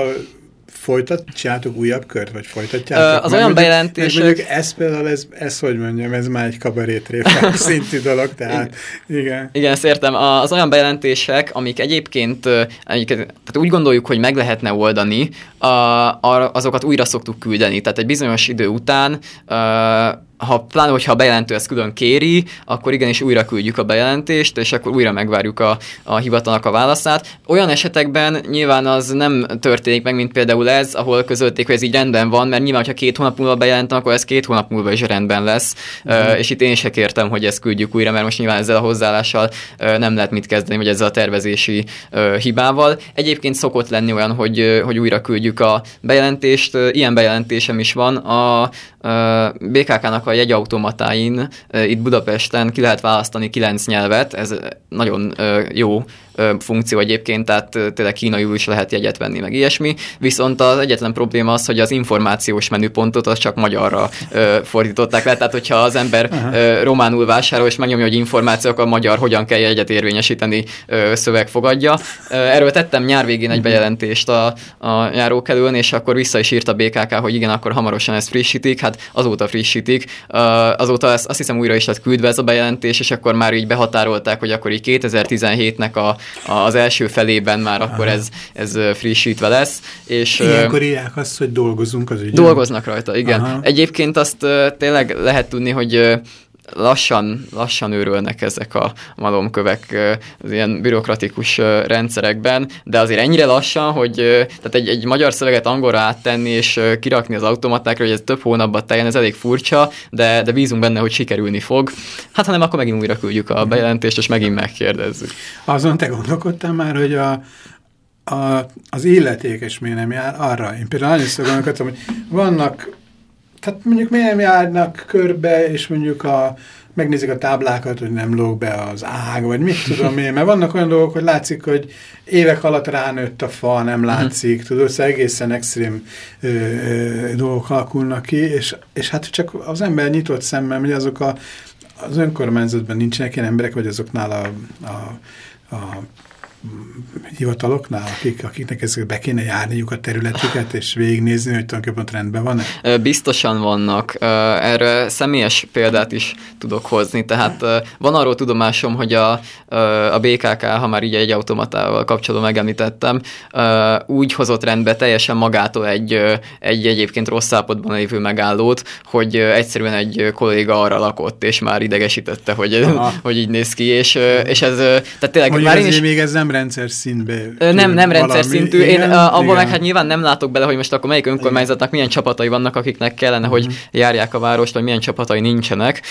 folytatjátok újabb kört, vagy folytatjátok? Az olyan bejelentések... Mondjuk ez például, ez, ez hogy mondjam, ez már egy kabarétréfa (laughs) (laughs) szintű dolog, tehát igen. Igen, ezt értem. Az olyan bejelentések, amik egyébként, egyébként tehát úgy gondoljuk, hogy meg lehetne oldani, azokat újra szoktuk küldeni. Tehát egy bizonyos idő után ha pláne, hogyha a bejelentő ezt külön kéri, akkor igenis újra küldjük a bejelentést, és akkor újra megvárjuk a, a hivatalnak a válaszát. Olyan esetekben nyilván az nem történik meg, mint például ez, ahol közölték, hogy ez így rendben van, mert nyilván, ha két hónap múlva bejelentem, akkor ez két hónap múlva is rendben lesz. Mm. Uh, és itt én se kértem, hogy ezt küldjük újra, mert most nyilván ezzel a hozzáállással uh, nem lehet mit kezdeni, vagy ezzel a tervezési uh, hibával. Egyébként szokott lenni olyan, hogy, hogy újra küldjük a bejelentést. Ilyen bejelentésem is van. A, BKK-nak a jegyautomatáin itt Budapesten ki lehet választani kilenc nyelvet, ez nagyon jó funkció egyébként, tehát tényleg kínaiul is lehet jegyet venni, meg ilyesmi. Viszont az egyetlen probléma az, hogy az információs menüpontot az csak magyarra fordították le, tehát hogyha az ember Aha. románul vásárol, és megnyomja, hogy információk, a magyar hogyan kell jegyet érvényesíteni szöveg fogadja. Erről tettem nyár végén egy mhm. bejelentést a, a járókelőn, és akkor vissza is írt a BKK, hogy igen, akkor hamarosan ezt frissítik, hát azóta frissítik. Azóta ezt, azt hiszem újra is lett küldve ez a bejelentés, és akkor már így behatárolták, hogy akkor így 2017-nek a az első felében már akkor ez, ez frissítve lesz. És, Ilyenkor írják azt, hogy dolgozunk az ügyen. Dolgoznak rajta, igen. Aha. Egyébként azt tényleg lehet tudni, hogy lassan, lassan őrölnek ezek a malomkövek az ilyen bürokratikus rendszerekben, de azért ennyire lassan, hogy tehát egy, egy magyar szöveget angolra áttenni és kirakni az automatákra, hogy ez több hónapban teljen, ez elég furcsa, de, de bízunk benne, hogy sikerülni fog. Hát ha nem, akkor megint újra küldjük a bejelentést, és megint megkérdezzük. Azon te gondolkodtál már, hogy a, a, az illetékes miért nem jár arra? Én például nagyon gondolkodtam, hogy vannak tehát mondjuk miért nem járnak körbe, és mondjuk a, megnézik a táblákat, hogy nem lóg be az ág, vagy mit tudom én, mert vannak olyan dolgok, hogy látszik, hogy évek alatt ránőtt a fa, nem mhm. látszik, tudod, szóval egészen extrém ö, ö, dolgok alakulnak ki, és, és hát csak az ember nyitott szemmel, hogy azok a az önkormányzatban nincsenek ilyen emberek, vagy azoknál a, a, a hivataloknál, akik, akiknek ezeket be kéne járniuk a területüket, és végignézni, hogy tulajdonképpen rendben van-e? Biztosan vannak. Erre személyes példát is tudok hozni. Tehát van arról tudomásom, hogy a, a BKK, ha már így egy automatával kapcsolatban megemlítettem, úgy hozott rendbe teljesen magától egy, egy egyébként rossz állapotban lévő megállót, hogy egyszerűen egy kolléga arra lakott, és már idegesítette, hogy, (laughs) hogy így néz ki, és, és ez, tehát tényleg már én is... még ez nem rendszer szintbe. Nem, nem rendszer szintű. Én igen, abban igen. meg hát nyilván nem látok bele, hogy most akkor melyik önkormányzatnak milyen csapatai vannak, akiknek kellene, hogy uh-huh. járják a várost, vagy milyen csapatai nincsenek.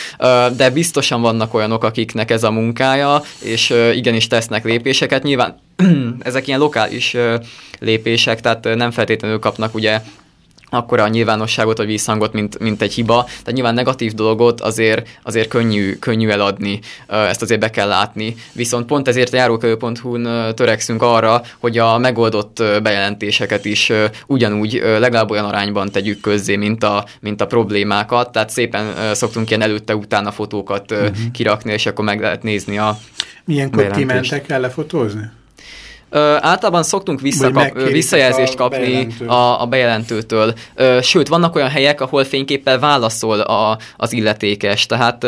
De biztosan vannak olyanok, akiknek ez a munkája, és igenis tesznek lépéseket. Nyilván (clears throat) ezek ilyen lokális lépések, tehát nem feltétlenül kapnak ugye akkora a nyilvánosságot vagy visszhangot, mint, mint egy hiba. Tehát nyilván negatív dolgot azért, azért könnyű, könnyű eladni, ezt azért be kell látni. Viszont pont ezért a járókövő.hu-n törekszünk arra, hogy a megoldott bejelentéseket is ugyanúgy, legalább olyan arányban tegyük közzé, mint a, mint a problémákat. Tehát szépen szoktunk ilyen előtte-utána fotókat uh-huh. kirakni, és akkor meg lehet nézni a Milyenkor kimentek el lefotózni? Ö, általában szoktunk visszakap, visszajelzést kapni bejelentő. a, a bejelentőtől. Ö, sőt, vannak olyan helyek, ahol fényképpel válaszol a, az illetékes. Tehát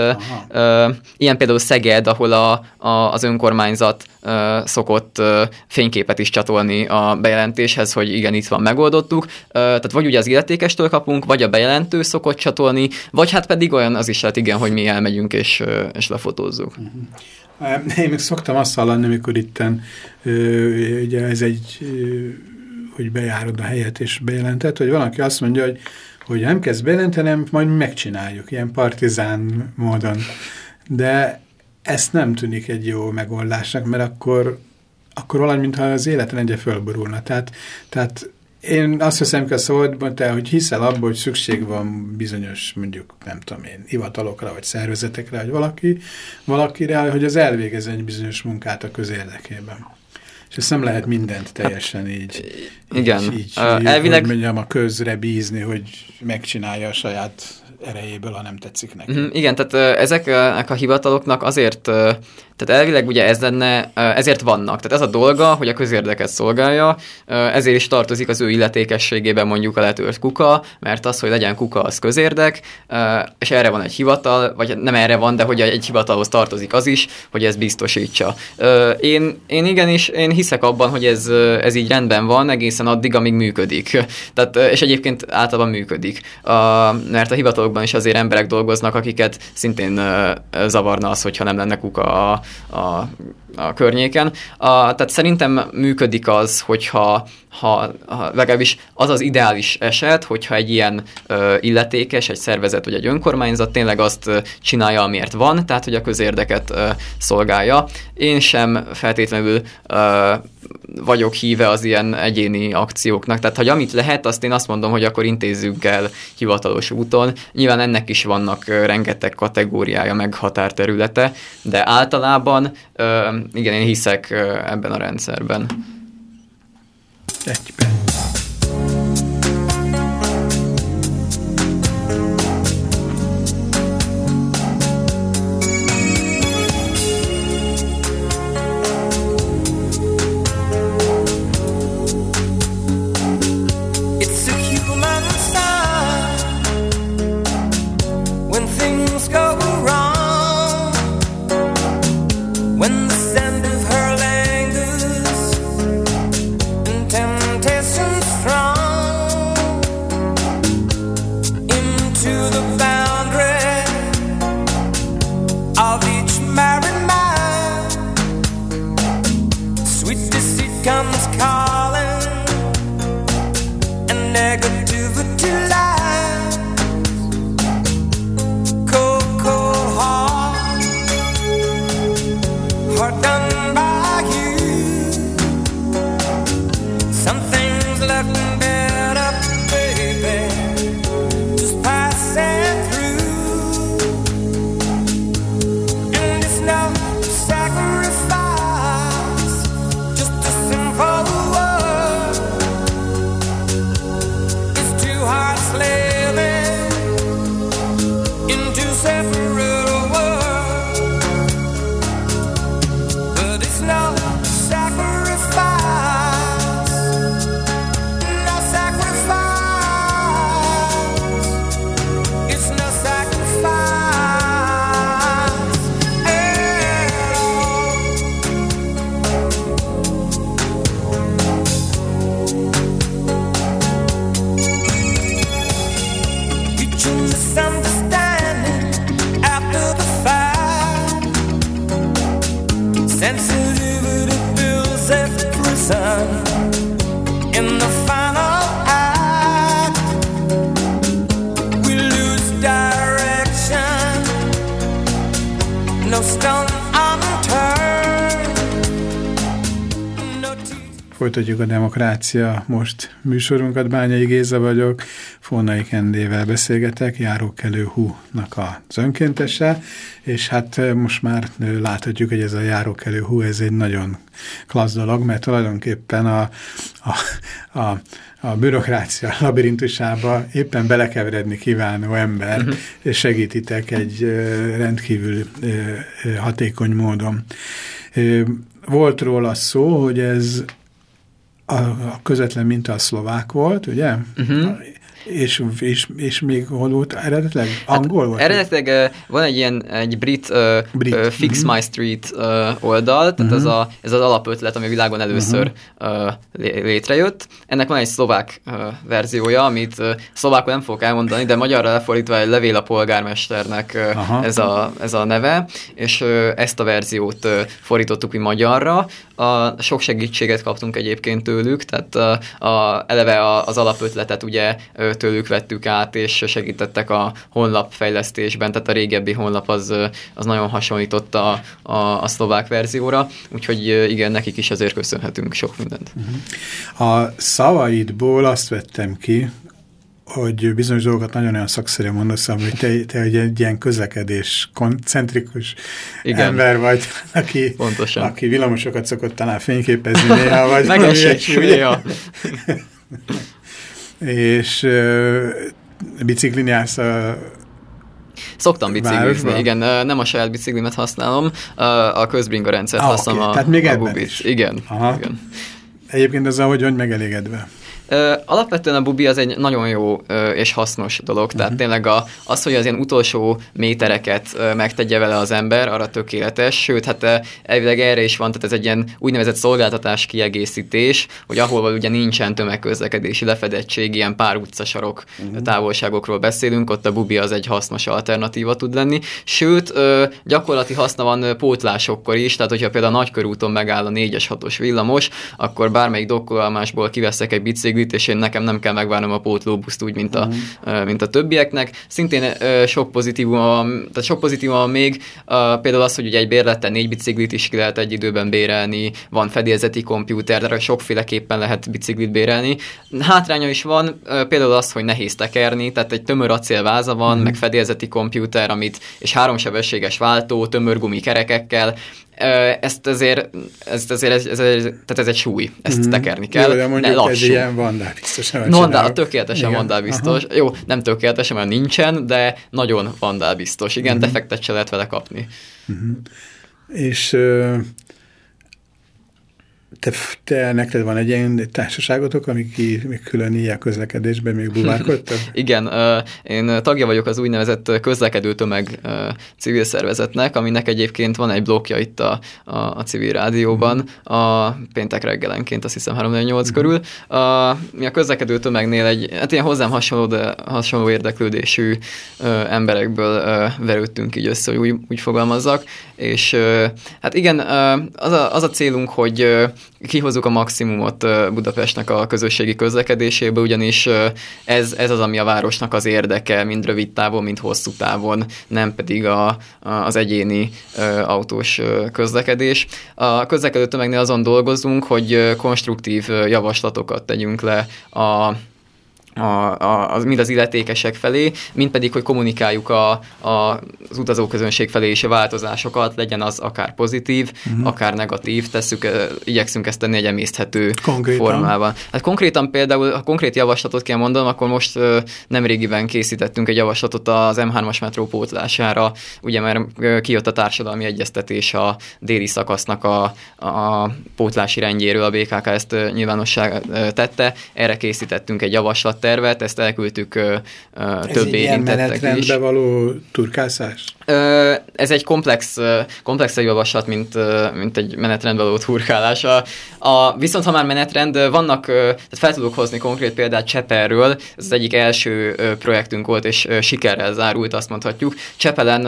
ö, ilyen például Szeged, ahol a, a, az önkormányzat ö, szokott ö, fényképet is csatolni a bejelentéshez, hogy igen, itt van, megoldottuk. Ö, tehát vagy ugye az illetékestől kapunk, vagy a bejelentő szokott csatolni, vagy hát pedig olyan az is lehet, igen, hogy mi elmegyünk és, és lefotózzuk. Uh-huh. Én még szoktam azt hallani, amikor itten, ugye ez egy, hogy bejárod a helyet és bejelentett, hogy valaki azt mondja, hogy, hogy nem kezd bejelentenem, majd megcsináljuk, ilyen partizán módon. De ezt nem tűnik egy jó megoldásnak, mert akkor, akkor valami, mintha az életen egyre fölborulna. Tehát, tehát én azt hiszem, hogy szóval te, hogy hiszel abban, hogy szükség van bizonyos, mondjuk, nem tudom én, hivatalokra, vagy szervezetekre, vagy valaki, valakire, hogy az elvégez egy bizonyos munkát a közérdekében. És ezt nem lehet mindent teljesen így, Igen. így, így elvileg... hogy mondjam, a közre bízni, hogy megcsinálja a saját erejéből, ha nem tetszik neki. Mm, igen, tehát ezeknek a hivataloknak azért tehát elvileg ugye ez lenne, ezért vannak. Tehát ez a dolga, hogy a közérdeket szolgálja, ezért is tartozik az ő illetékességében mondjuk a letört kuka, mert az, hogy legyen kuka, az közérdek, és erre van egy hivatal, vagy nem erre van, de hogy egy hivatalhoz tartozik az is, hogy ez biztosítsa. Én, én igenis, én hiszek abban, hogy ez, ez így rendben van egészen addig, amíg működik. Tehát, és egyébként általában működik. Mert a hivatalokban is azért emberek dolgoznak, akiket szintén zavarna az, hogyha nem lenne kuka a, a, a környéken. A, tehát szerintem működik az, hogyha ha, ha legalábbis az az ideális eset, hogyha egy ilyen ö, illetékes, egy szervezet vagy egy önkormányzat tényleg azt ö, csinálja, amiért van, tehát hogy a közérdeket ö, szolgálja. Én sem feltétlenül ö, vagyok híve az ilyen egyéni akcióknak, tehát hogy amit lehet, azt én azt mondom, hogy akkor intézzük el hivatalos úton. Nyilván ennek is vannak rengeteg kategóriája, meg határterülete, de általában igen, én hiszek ebben a rendszerben. Egy perc. Folytatjuk a Demokrácia most műsorunkat. Bányai Géza vagyok, Fónai Kendével beszélgetek, Járókelő Hú-nak az önkéntese, és hát most már láthatjuk, hogy ez a Járókelő Hú, ez egy nagyon klassz dolog, mert tulajdonképpen a, a, a a bürokrácia labirintusába éppen belekeveredni kívánó ember, uh mhm. -huh. és segítitek egy rendkívül hatékony módon. Volt róla szó, hogy ez a, a közvetlen minta a szlovák volt, ugye? Uh -huh. És, és, és még hol volt eredetileg? Hát Angol hát, volt? Eredetileg uh, van egy ilyen egy brit, uh, brit. Uh, Fix uh-huh. My Street uh, oldal, tehát uh-huh. ez, a, ez az alapötlet, ami a világon először uh-huh. uh, létrejött. Ennek van egy szlovák uh, verziója, amit uh, szlovákul nem fogok elmondani, de magyarra lefordítva egy levél a polgármesternek uh, ez, a, ez a neve, és uh, ezt a verziót uh, fordítottuk mi magyarra. A, sok segítséget kaptunk egyébként tőlük, tehát uh, a, eleve az alapötletet ugye tőlük vettük át, és segítettek a honlapfejlesztésben, tehát a régebbi honlap az, az nagyon hasonlított a, a, a szlovák verzióra, úgyhogy igen, nekik is azért köszönhetünk sok mindent. Mhm. A szavaidból azt vettem ki, hogy bizonyos dolgokat nagyon-olyan szakszerűen mondasz, hogy te, te egy, egy ilyen közlekedés koncentrikus Igen. ember vagy, (laughs) aki, Pontosan. aki villamosokat szokott talán fényképezni néha, vagy (laughs) Megesik (laughs) néha. És uh, biciklin jársz a Szoktam biciklizni, igen, nem a saját biciklimet használom, a közbringa rendszert ah, használom okay. a, Tehát még a bubit. Is. Igen, Aha. igen. Egyébként ezzel hogy vagy megelégedve? Alapvetően a bubi az egy nagyon jó és hasznos dolog, tehát uh-huh. tényleg a, az, hogy az ilyen utolsó métereket megtegye vele az ember, arra tökéletes, sőt, hát elvileg erre is van, tehát ez egy ilyen úgynevezett szolgáltatás kiegészítés, hogy ahol ugye nincsen tömegközlekedési lefedettség, ilyen pár utcasarok uh-huh. távolságokról beszélünk, ott a bubi az egy hasznos alternatíva tud lenni, sőt, gyakorlati haszna van pótlásokkor is, tehát hogyha például a nagykörúton megáll a 4-es 6-os villamos, akkor bármelyik dokkolomásból kiveszek egy biciklit, és én nekem nem kell megvárnom a pótlóbuszt úgy, mint a, uh-huh. mint a többieknek. Szintén sok pozitívum, tehát sok pozitívum még, például az, hogy ugye egy bérlettel négy biciklit is ki lehet egy időben bérelni, van fedélzeti kompjúter, de sokféleképpen lehet biciklit bérelni. Hátránya is van, például az, hogy nehéz tekerni, tehát egy tömör acélváza van, uh-huh. meg fedélzeti kompjúter, amit, és háromsebességes váltó, tömörgumi kerekekkel, ezt azért, ezt azért ez, ez, ez, tehát ez egy súly, ezt mm. tekerni kell. Jó, de mondjuk ne, ez ilyen vandál biztos. Vandál, tökéletesen Igen. vandál biztos. Aha. Jó, nem tökéletesen, mert nincsen, de nagyon vandál biztos. Igen, mm. defektet se lehet vele kapni. Mm. És te, te, neked van egy ilyen társaságotok, amik még külön ilyen közlekedésben még buvárkodtak? (laughs) Igen, én tagja vagyok az úgynevezett közlekedő tömeg civil szervezetnek, aminek egyébként van egy blokja itt a, a, a civil rádióban, a péntek reggelenként, azt hiszem 3-8 uh-huh. körül. A, mi a közlekedő tömegnél egy, hát ilyen hozzám hasonló, de hasonló érdeklődésű emberekből verődtünk így össze, hogy úgy, úgy fogalmazzak, és hát igen, az, a, az a célunk, hogy kihozzuk a maximumot Budapestnek a közösségi közlekedéséből, ugyanis ez, ez az, ami a városnak az érdeke, mind rövid távon, mind hosszú távon, nem pedig a, az egyéni autós közlekedés. A közlekedő tömegnél azon dolgozunk, hogy konstruktív javaslatokat tegyünk le a a, a, az, mind az illetékesek felé, mind pedig, hogy kommunikáljuk a, a, az utazóközönség felé is a változásokat, legyen az akár pozitív, uh-huh. akár negatív, tesszük, igyekszünk ezt tenni egy emészthető konkrétan. formában. Hát konkrétan például, ha konkrét javaslatot kell mondanom, akkor most nemrégiben készítettünk egy javaslatot az M3-as metró pótlására, ugye mert kijött a társadalmi egyeztetés a déli szakasznak a, a pótlási rendjéről, a BKK ezt nyilvánosság tette, erre készítettünk egy javaslat tervet, ezt elküldtük ö, ö, több érintettek is. Ez való turkászás? Ez egy komplex, komplex egy javaslat, mint, mint egy menetrend való turkálás. A, a, viszont ha már menetrend, vannak, tehát fel tudok hozni konkrét példát Cseperről, ez az egyik első projektünk volt, és sikerrel zárult, azt mondhatjuk. Csepelen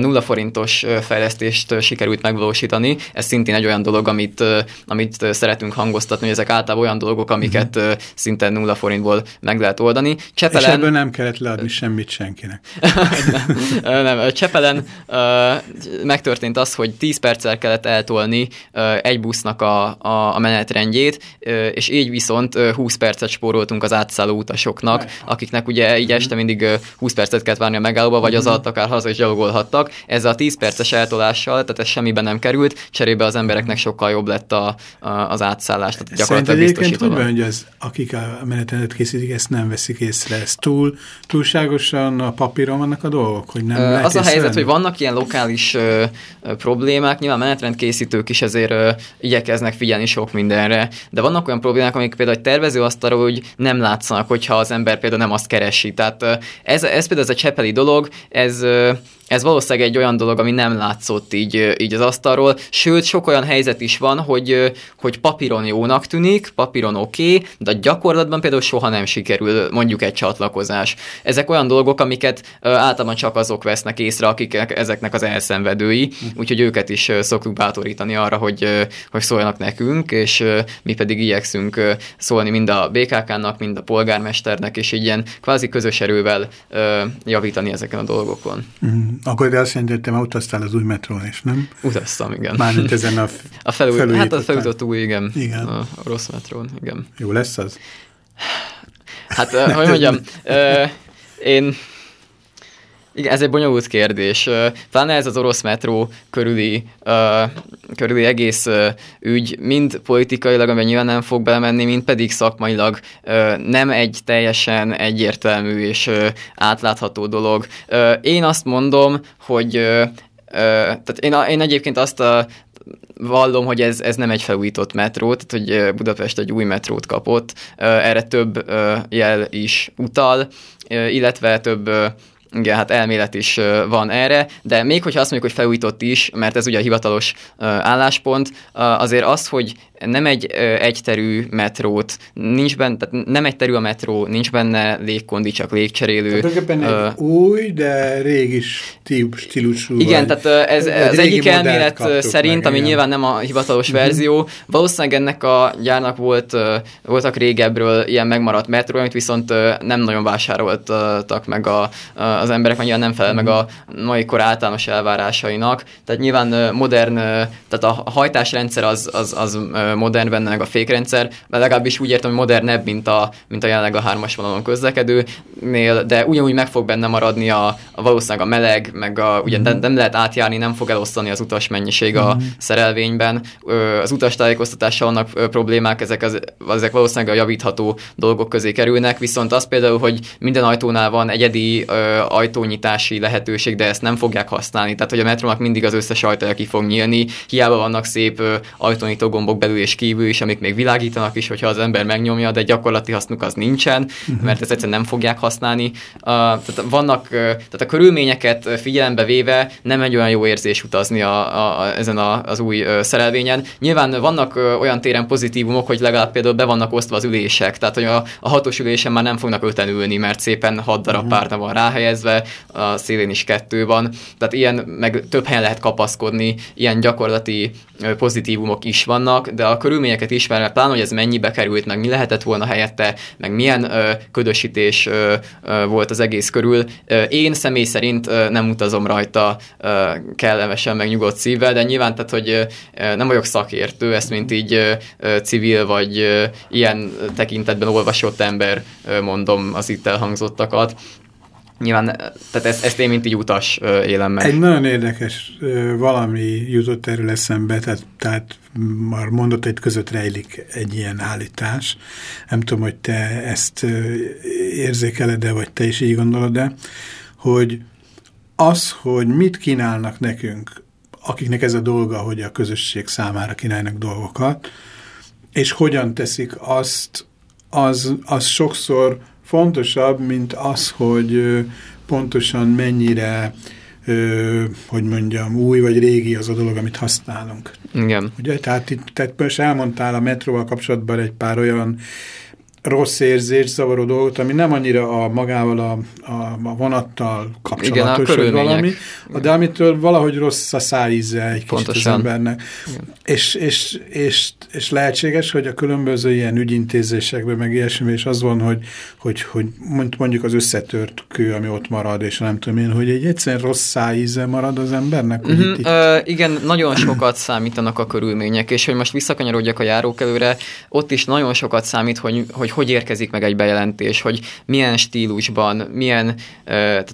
nulla forintos fejlesztést sikerült megvalósítani, ez szintén egy olyan dolog, amit, amit szeretünk hangoztatni, hogy ezek általában olyan dolgok, amiket mm-hmm. szinte nulla forintból meg lehet oldani. Csepelen... És ebből nem kellett leadni semmit senkinek. (laughs) nem, Nem, Csepelen uh, megtörtént az, hogy 10 perccel kellett eltolni egy busznak a, a, a menetrendjét, és így viszont uh, 20 percet spóroltunk az átszálló utasoknak, akiknek ugye így este mindig uh, 20 percet kellett várni a megállóba, vagy az alatt akár haza is gyalogolhattak. Ezzel a 10 perces eltolással, tehát ez semmiben nem került, cserébe az embereknek sokkal jobb lett a, a, az átszállás. Tehát gyakorlatilag biztosítva. hogy, hogy az, akik a menetrendet készítik, ezt nem veszik észre, ez túl, túlságosan a papíron vannak a dolgok, hogy nem uh, Az a helyzet, hogy vannak ilyen lokális uh, problémák, nyilván menetrendkészítők is ezért uh, igyekeznek figyelni sok mindenre, de vannak olyan problémák, amik például egy tervezőasztalról hogy nem látszanak, hogyha az ember például nem azt keresi. Tehát uh, ez, ez például ez a csepeli dolog, ez uh, ez valószínűleg egy olyan dolog, ami nem látszott így, így az asztalról, sőt, sok olyan helyzet is van, hogy, hogy papíron jónak tűnik, papíron oké, okay, de a gyakorlatban például soha nem sikerül mondjuk egy csatlakozás. Ezek olyan dolgok, amiket általában csak azok vesznek észre, akik ezeknek az elszenvedői, úgyhogy őket is szoktuk bátorítani arra, hogy, hogy szóljanak nekünk, és mi pedig igyekszünk szólni mind a BKK-nak, mind a polgármesternek, és így ilyen kvázi közös erővel javítani ezeken a dolgokon. Mm. Akkor de azt jelenti, hogy utaztál az új metrón is, nem? Utaztam, igen. Mármint ezen a, (laughs) a felúj, Hát a felújított új, igen. igen. A, a rossz metrón, igen. Jó lesz az? Hát, uh, hogy mondjam, uh, (laughs) én igen, ez egy bonyolult kérdés. Pláne ez az orosz metró körüli, uh, körüli egész uh, ügy, mind politikailag, amiben nyilván nem fog belemenni, mind pedig szakmailag nem egy teljesen egyértelmű és átlátható dolog. Én azt mondom, hogy tehát én, én egyébként azt a, vallom, hogy ez, ez nem egy felújított metró, tehát hogy Budapest egy új metrót kapott, erre több jel is utal, illetve több igen, hát elmélet is van erre, de még hogyha azt mondjuk, hogy felújított is, mert ez ugye a hivatalos álláspont, azért az, hogy nem egy egyterű metrót, nincs benne, tehát nem egyterű a metró, nincs benne légkondi, csak légcserélő. Tehát uh, egy új, de régi stílusú. Igen, vagy, tehát ez, az egyik elmélet szerint, meg, ami igen. nyilván nem a hivatalos uh-huh. verzió, valószínűleg ennek a gyárnak volt, voltak régebről ilyen megmaradt metró, amit viszont nem nagyon vásároltak meg a, az emberek, mert nem felel uh-huh. meg a mai kor általános elvárásainak. Tehát nyilván modern, tehát a hajtásrendszer az, az, az modern benne, meg a fékrendszer, mert legalábbis úgy értem, hogy modernebb, mint a, mint a jelenleg a hármas vonalon közlekedőnél, de ugyanúgy meg fog benne maradni a, a valószínűleg a meleg, meg a, ugye mm. nem lehet átjárni, nem fog elosztani az utas mennyiség a mm. szerelvényben. Az utas tájékoztatással vannak problémák, ezek, az, ezek valószínűleg a javítható dolgok közé kerülnek, viszont az például, hogy minden ajtónál van egyedi ö, ajtónyitási lehetőség, de ezt nem fogják használni. Tehát, hogy a metrónak mindig az összes ajtaja ki fog nyílni, hiába vannak szép ö, ajtónyitó gombok belül és kívül is, amik még világítanak is, hogyha az ember megnyomja, de gyakorlati hasznuk az nincsen, uh-huh. mert ezt egyszerűen nem fogják használni. Uh, tehát vannak, uh, tehát a körülményeket figyelembe véve nem egy olyan jó érzés utazni a, a, a, ezen a, az új uh, szerelvényen. Nyilván vannak uh, olyan téren pozitívumok, hogy legalább például be vannak osztva az ülések, tehát hogy a, a hatos ülésen már nem fognak öten ülni, mert szépen hat darab uh-huh. párna van ráhelyezve, a szélén is kettő van, tehát ilyen meg több helyen lehet kapaszkodni, ilyen gyakorlati pozitívumok is vannak, de a körülményeket ismerve, pláne, hogy ez mennyibe került, meg mi lehetett volna helyette, meg milyen ö, ködösítés ö, ö, volt az egész körül. Ö, én személy szerint ö, nem utazom rajta ö, kellemesen, meg nyugodt szívvel, de nyilván, tehát, hogy ö, nem vagyok szakértő, ezt mint így ö, civil vagy ö, ilyen tekintetben olvasott ember ö, mondom az itt elhangzottakat. Nyilván, tehát ezt, ezt én mint így utas élem meg. Egy nagyon érdekes valami jutott erről eszembe, tehát, tehát már mondott, között rejlik egy ilyen állítás. Nem tudom, hogy te ezt érzékeled-e, vagy te is így gondolod-e, hogy az, hogy mit kínálnak nekünk, akiknek ez a dolga, hogy a közösség számára kínálnak dolgokat, és hogyan teszik azt, az, az sokszor fontosabb, mint az, hogy pontosan mennyire ö, hogy mondjam, új vagy régi az a dolog, amit használunk. Igen. Ugye, tehát itt tehát most elmondtál a metróval kapcsolatban egy pár olyan rossz érzés, zavaró dolgot, ami nem annyira a magával a, a, a vonattal kapcsolatos, Igen, a valami, Igen. de amitől valahogy rossz a szájíze egy Pontosan. kicsit az embernek. És, és, és, és lehetséges, hogy a különböző ilyen ügyintézésekben, meg ilyesmi, és az van, hogy, hogy, hogy mondjuk az összetört kő, ami ott marad, és nem tudom én, hogy egy egyszerűen rossz szájíze marad az embernek. Hogy Uh-huh, itt, itt, uh, igen, nagyon sokat számítanak a körülmények, és hogy most visszakanyarodjak a járókelőre, ott is nagyon sokat számít, hogy, hogy hogy érkezik meg egy bejelentés, hogy milyen stílusban, milyen, tehát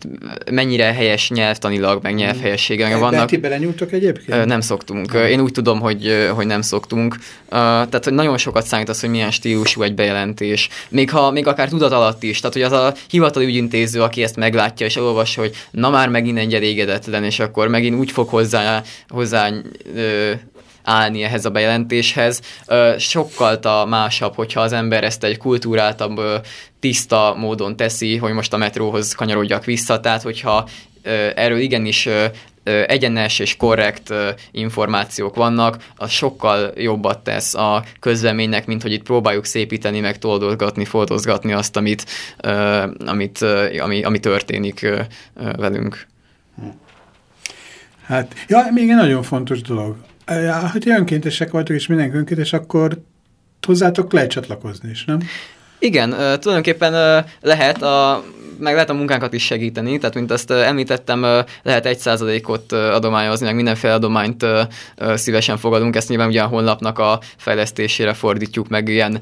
mennyire helyes nyelvtanilag, meg nyelvhelyessége Ebben vannak. ti belenyúltok egyébként? Nem szoktunk. Én úgy tudom, hogy, hogy nem szoktunk. Tehát, hogy nagyon sokat számít az, hogy milyen stílusú egy bejelentés. Még ha még akár tudat alatt is. Tehát, hogy az a hivatali ügyintéző, aki ezt meglátja és elolvassa, hogy na már megint egy elégedetlen, és akkor megint úgy fog hozzá, hozzá állni ehhez a bejelentéshez. Sokkal a másabb, hogyha az ember ezt egy kultúráltabb, tiszta módon teszi, hogy most a metróhoz kanyarodjak vissza, tehát hogyha erről igenis egyenes és korrekt információk vannak, az sokkal jobbat tesz a közleménynek, mint hogy itt próbáljuk szépíteni, meg toldozgatni, fordozgatni azt, amit, amit, ami, ami történik velünk. Hát, ja, még egy nagyon fontos dolog. Ja, hogy önkéntesek vagytok, és mindenki önkéntes, akkor hozzátok lehet csatlakozni is, nem? Igen, tulajdonképpen lehet a meg lehet a munkánkat is segíteni, tehát mint azt említettem, lehet egy százalékot adományozni, meg mindenféle adományt szívesen fogadunk, ezt nyilván ugye a honlapnak a fejlesztésére fordítjuk meg ilyen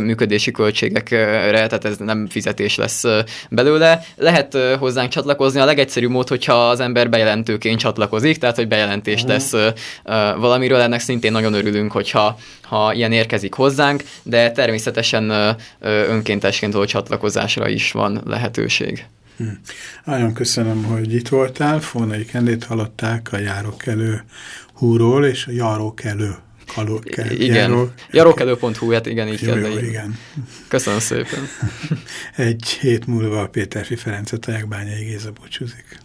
működési költségekre, tehát ez nem fizetés lesz belőle. Lehet hozzánk csatlakozni, a legegyszerűbb mód, hogyha az ember bejelentőként csatlakozik, tehát hogy bejelentést tesz ö, valamiről, ennek szintén nagyon örülünk, hogyha ha ilyen érkezik hozzánk, de természetesen önkéntesként való csatlakozásra is van lehetőség. Hm. Nagyon köszönöm, hogy itt voltál. Fónai Kendét hallották a járókelő húról, és a járókelő. Kaló, kell, Igen, jarokelő.hu, hát igen, így kell jó, igen. Köszönöm szépen. (laughs) Egy hét múlva a Péterfi Ferenc a Tajakbányai Géza búcsúzik.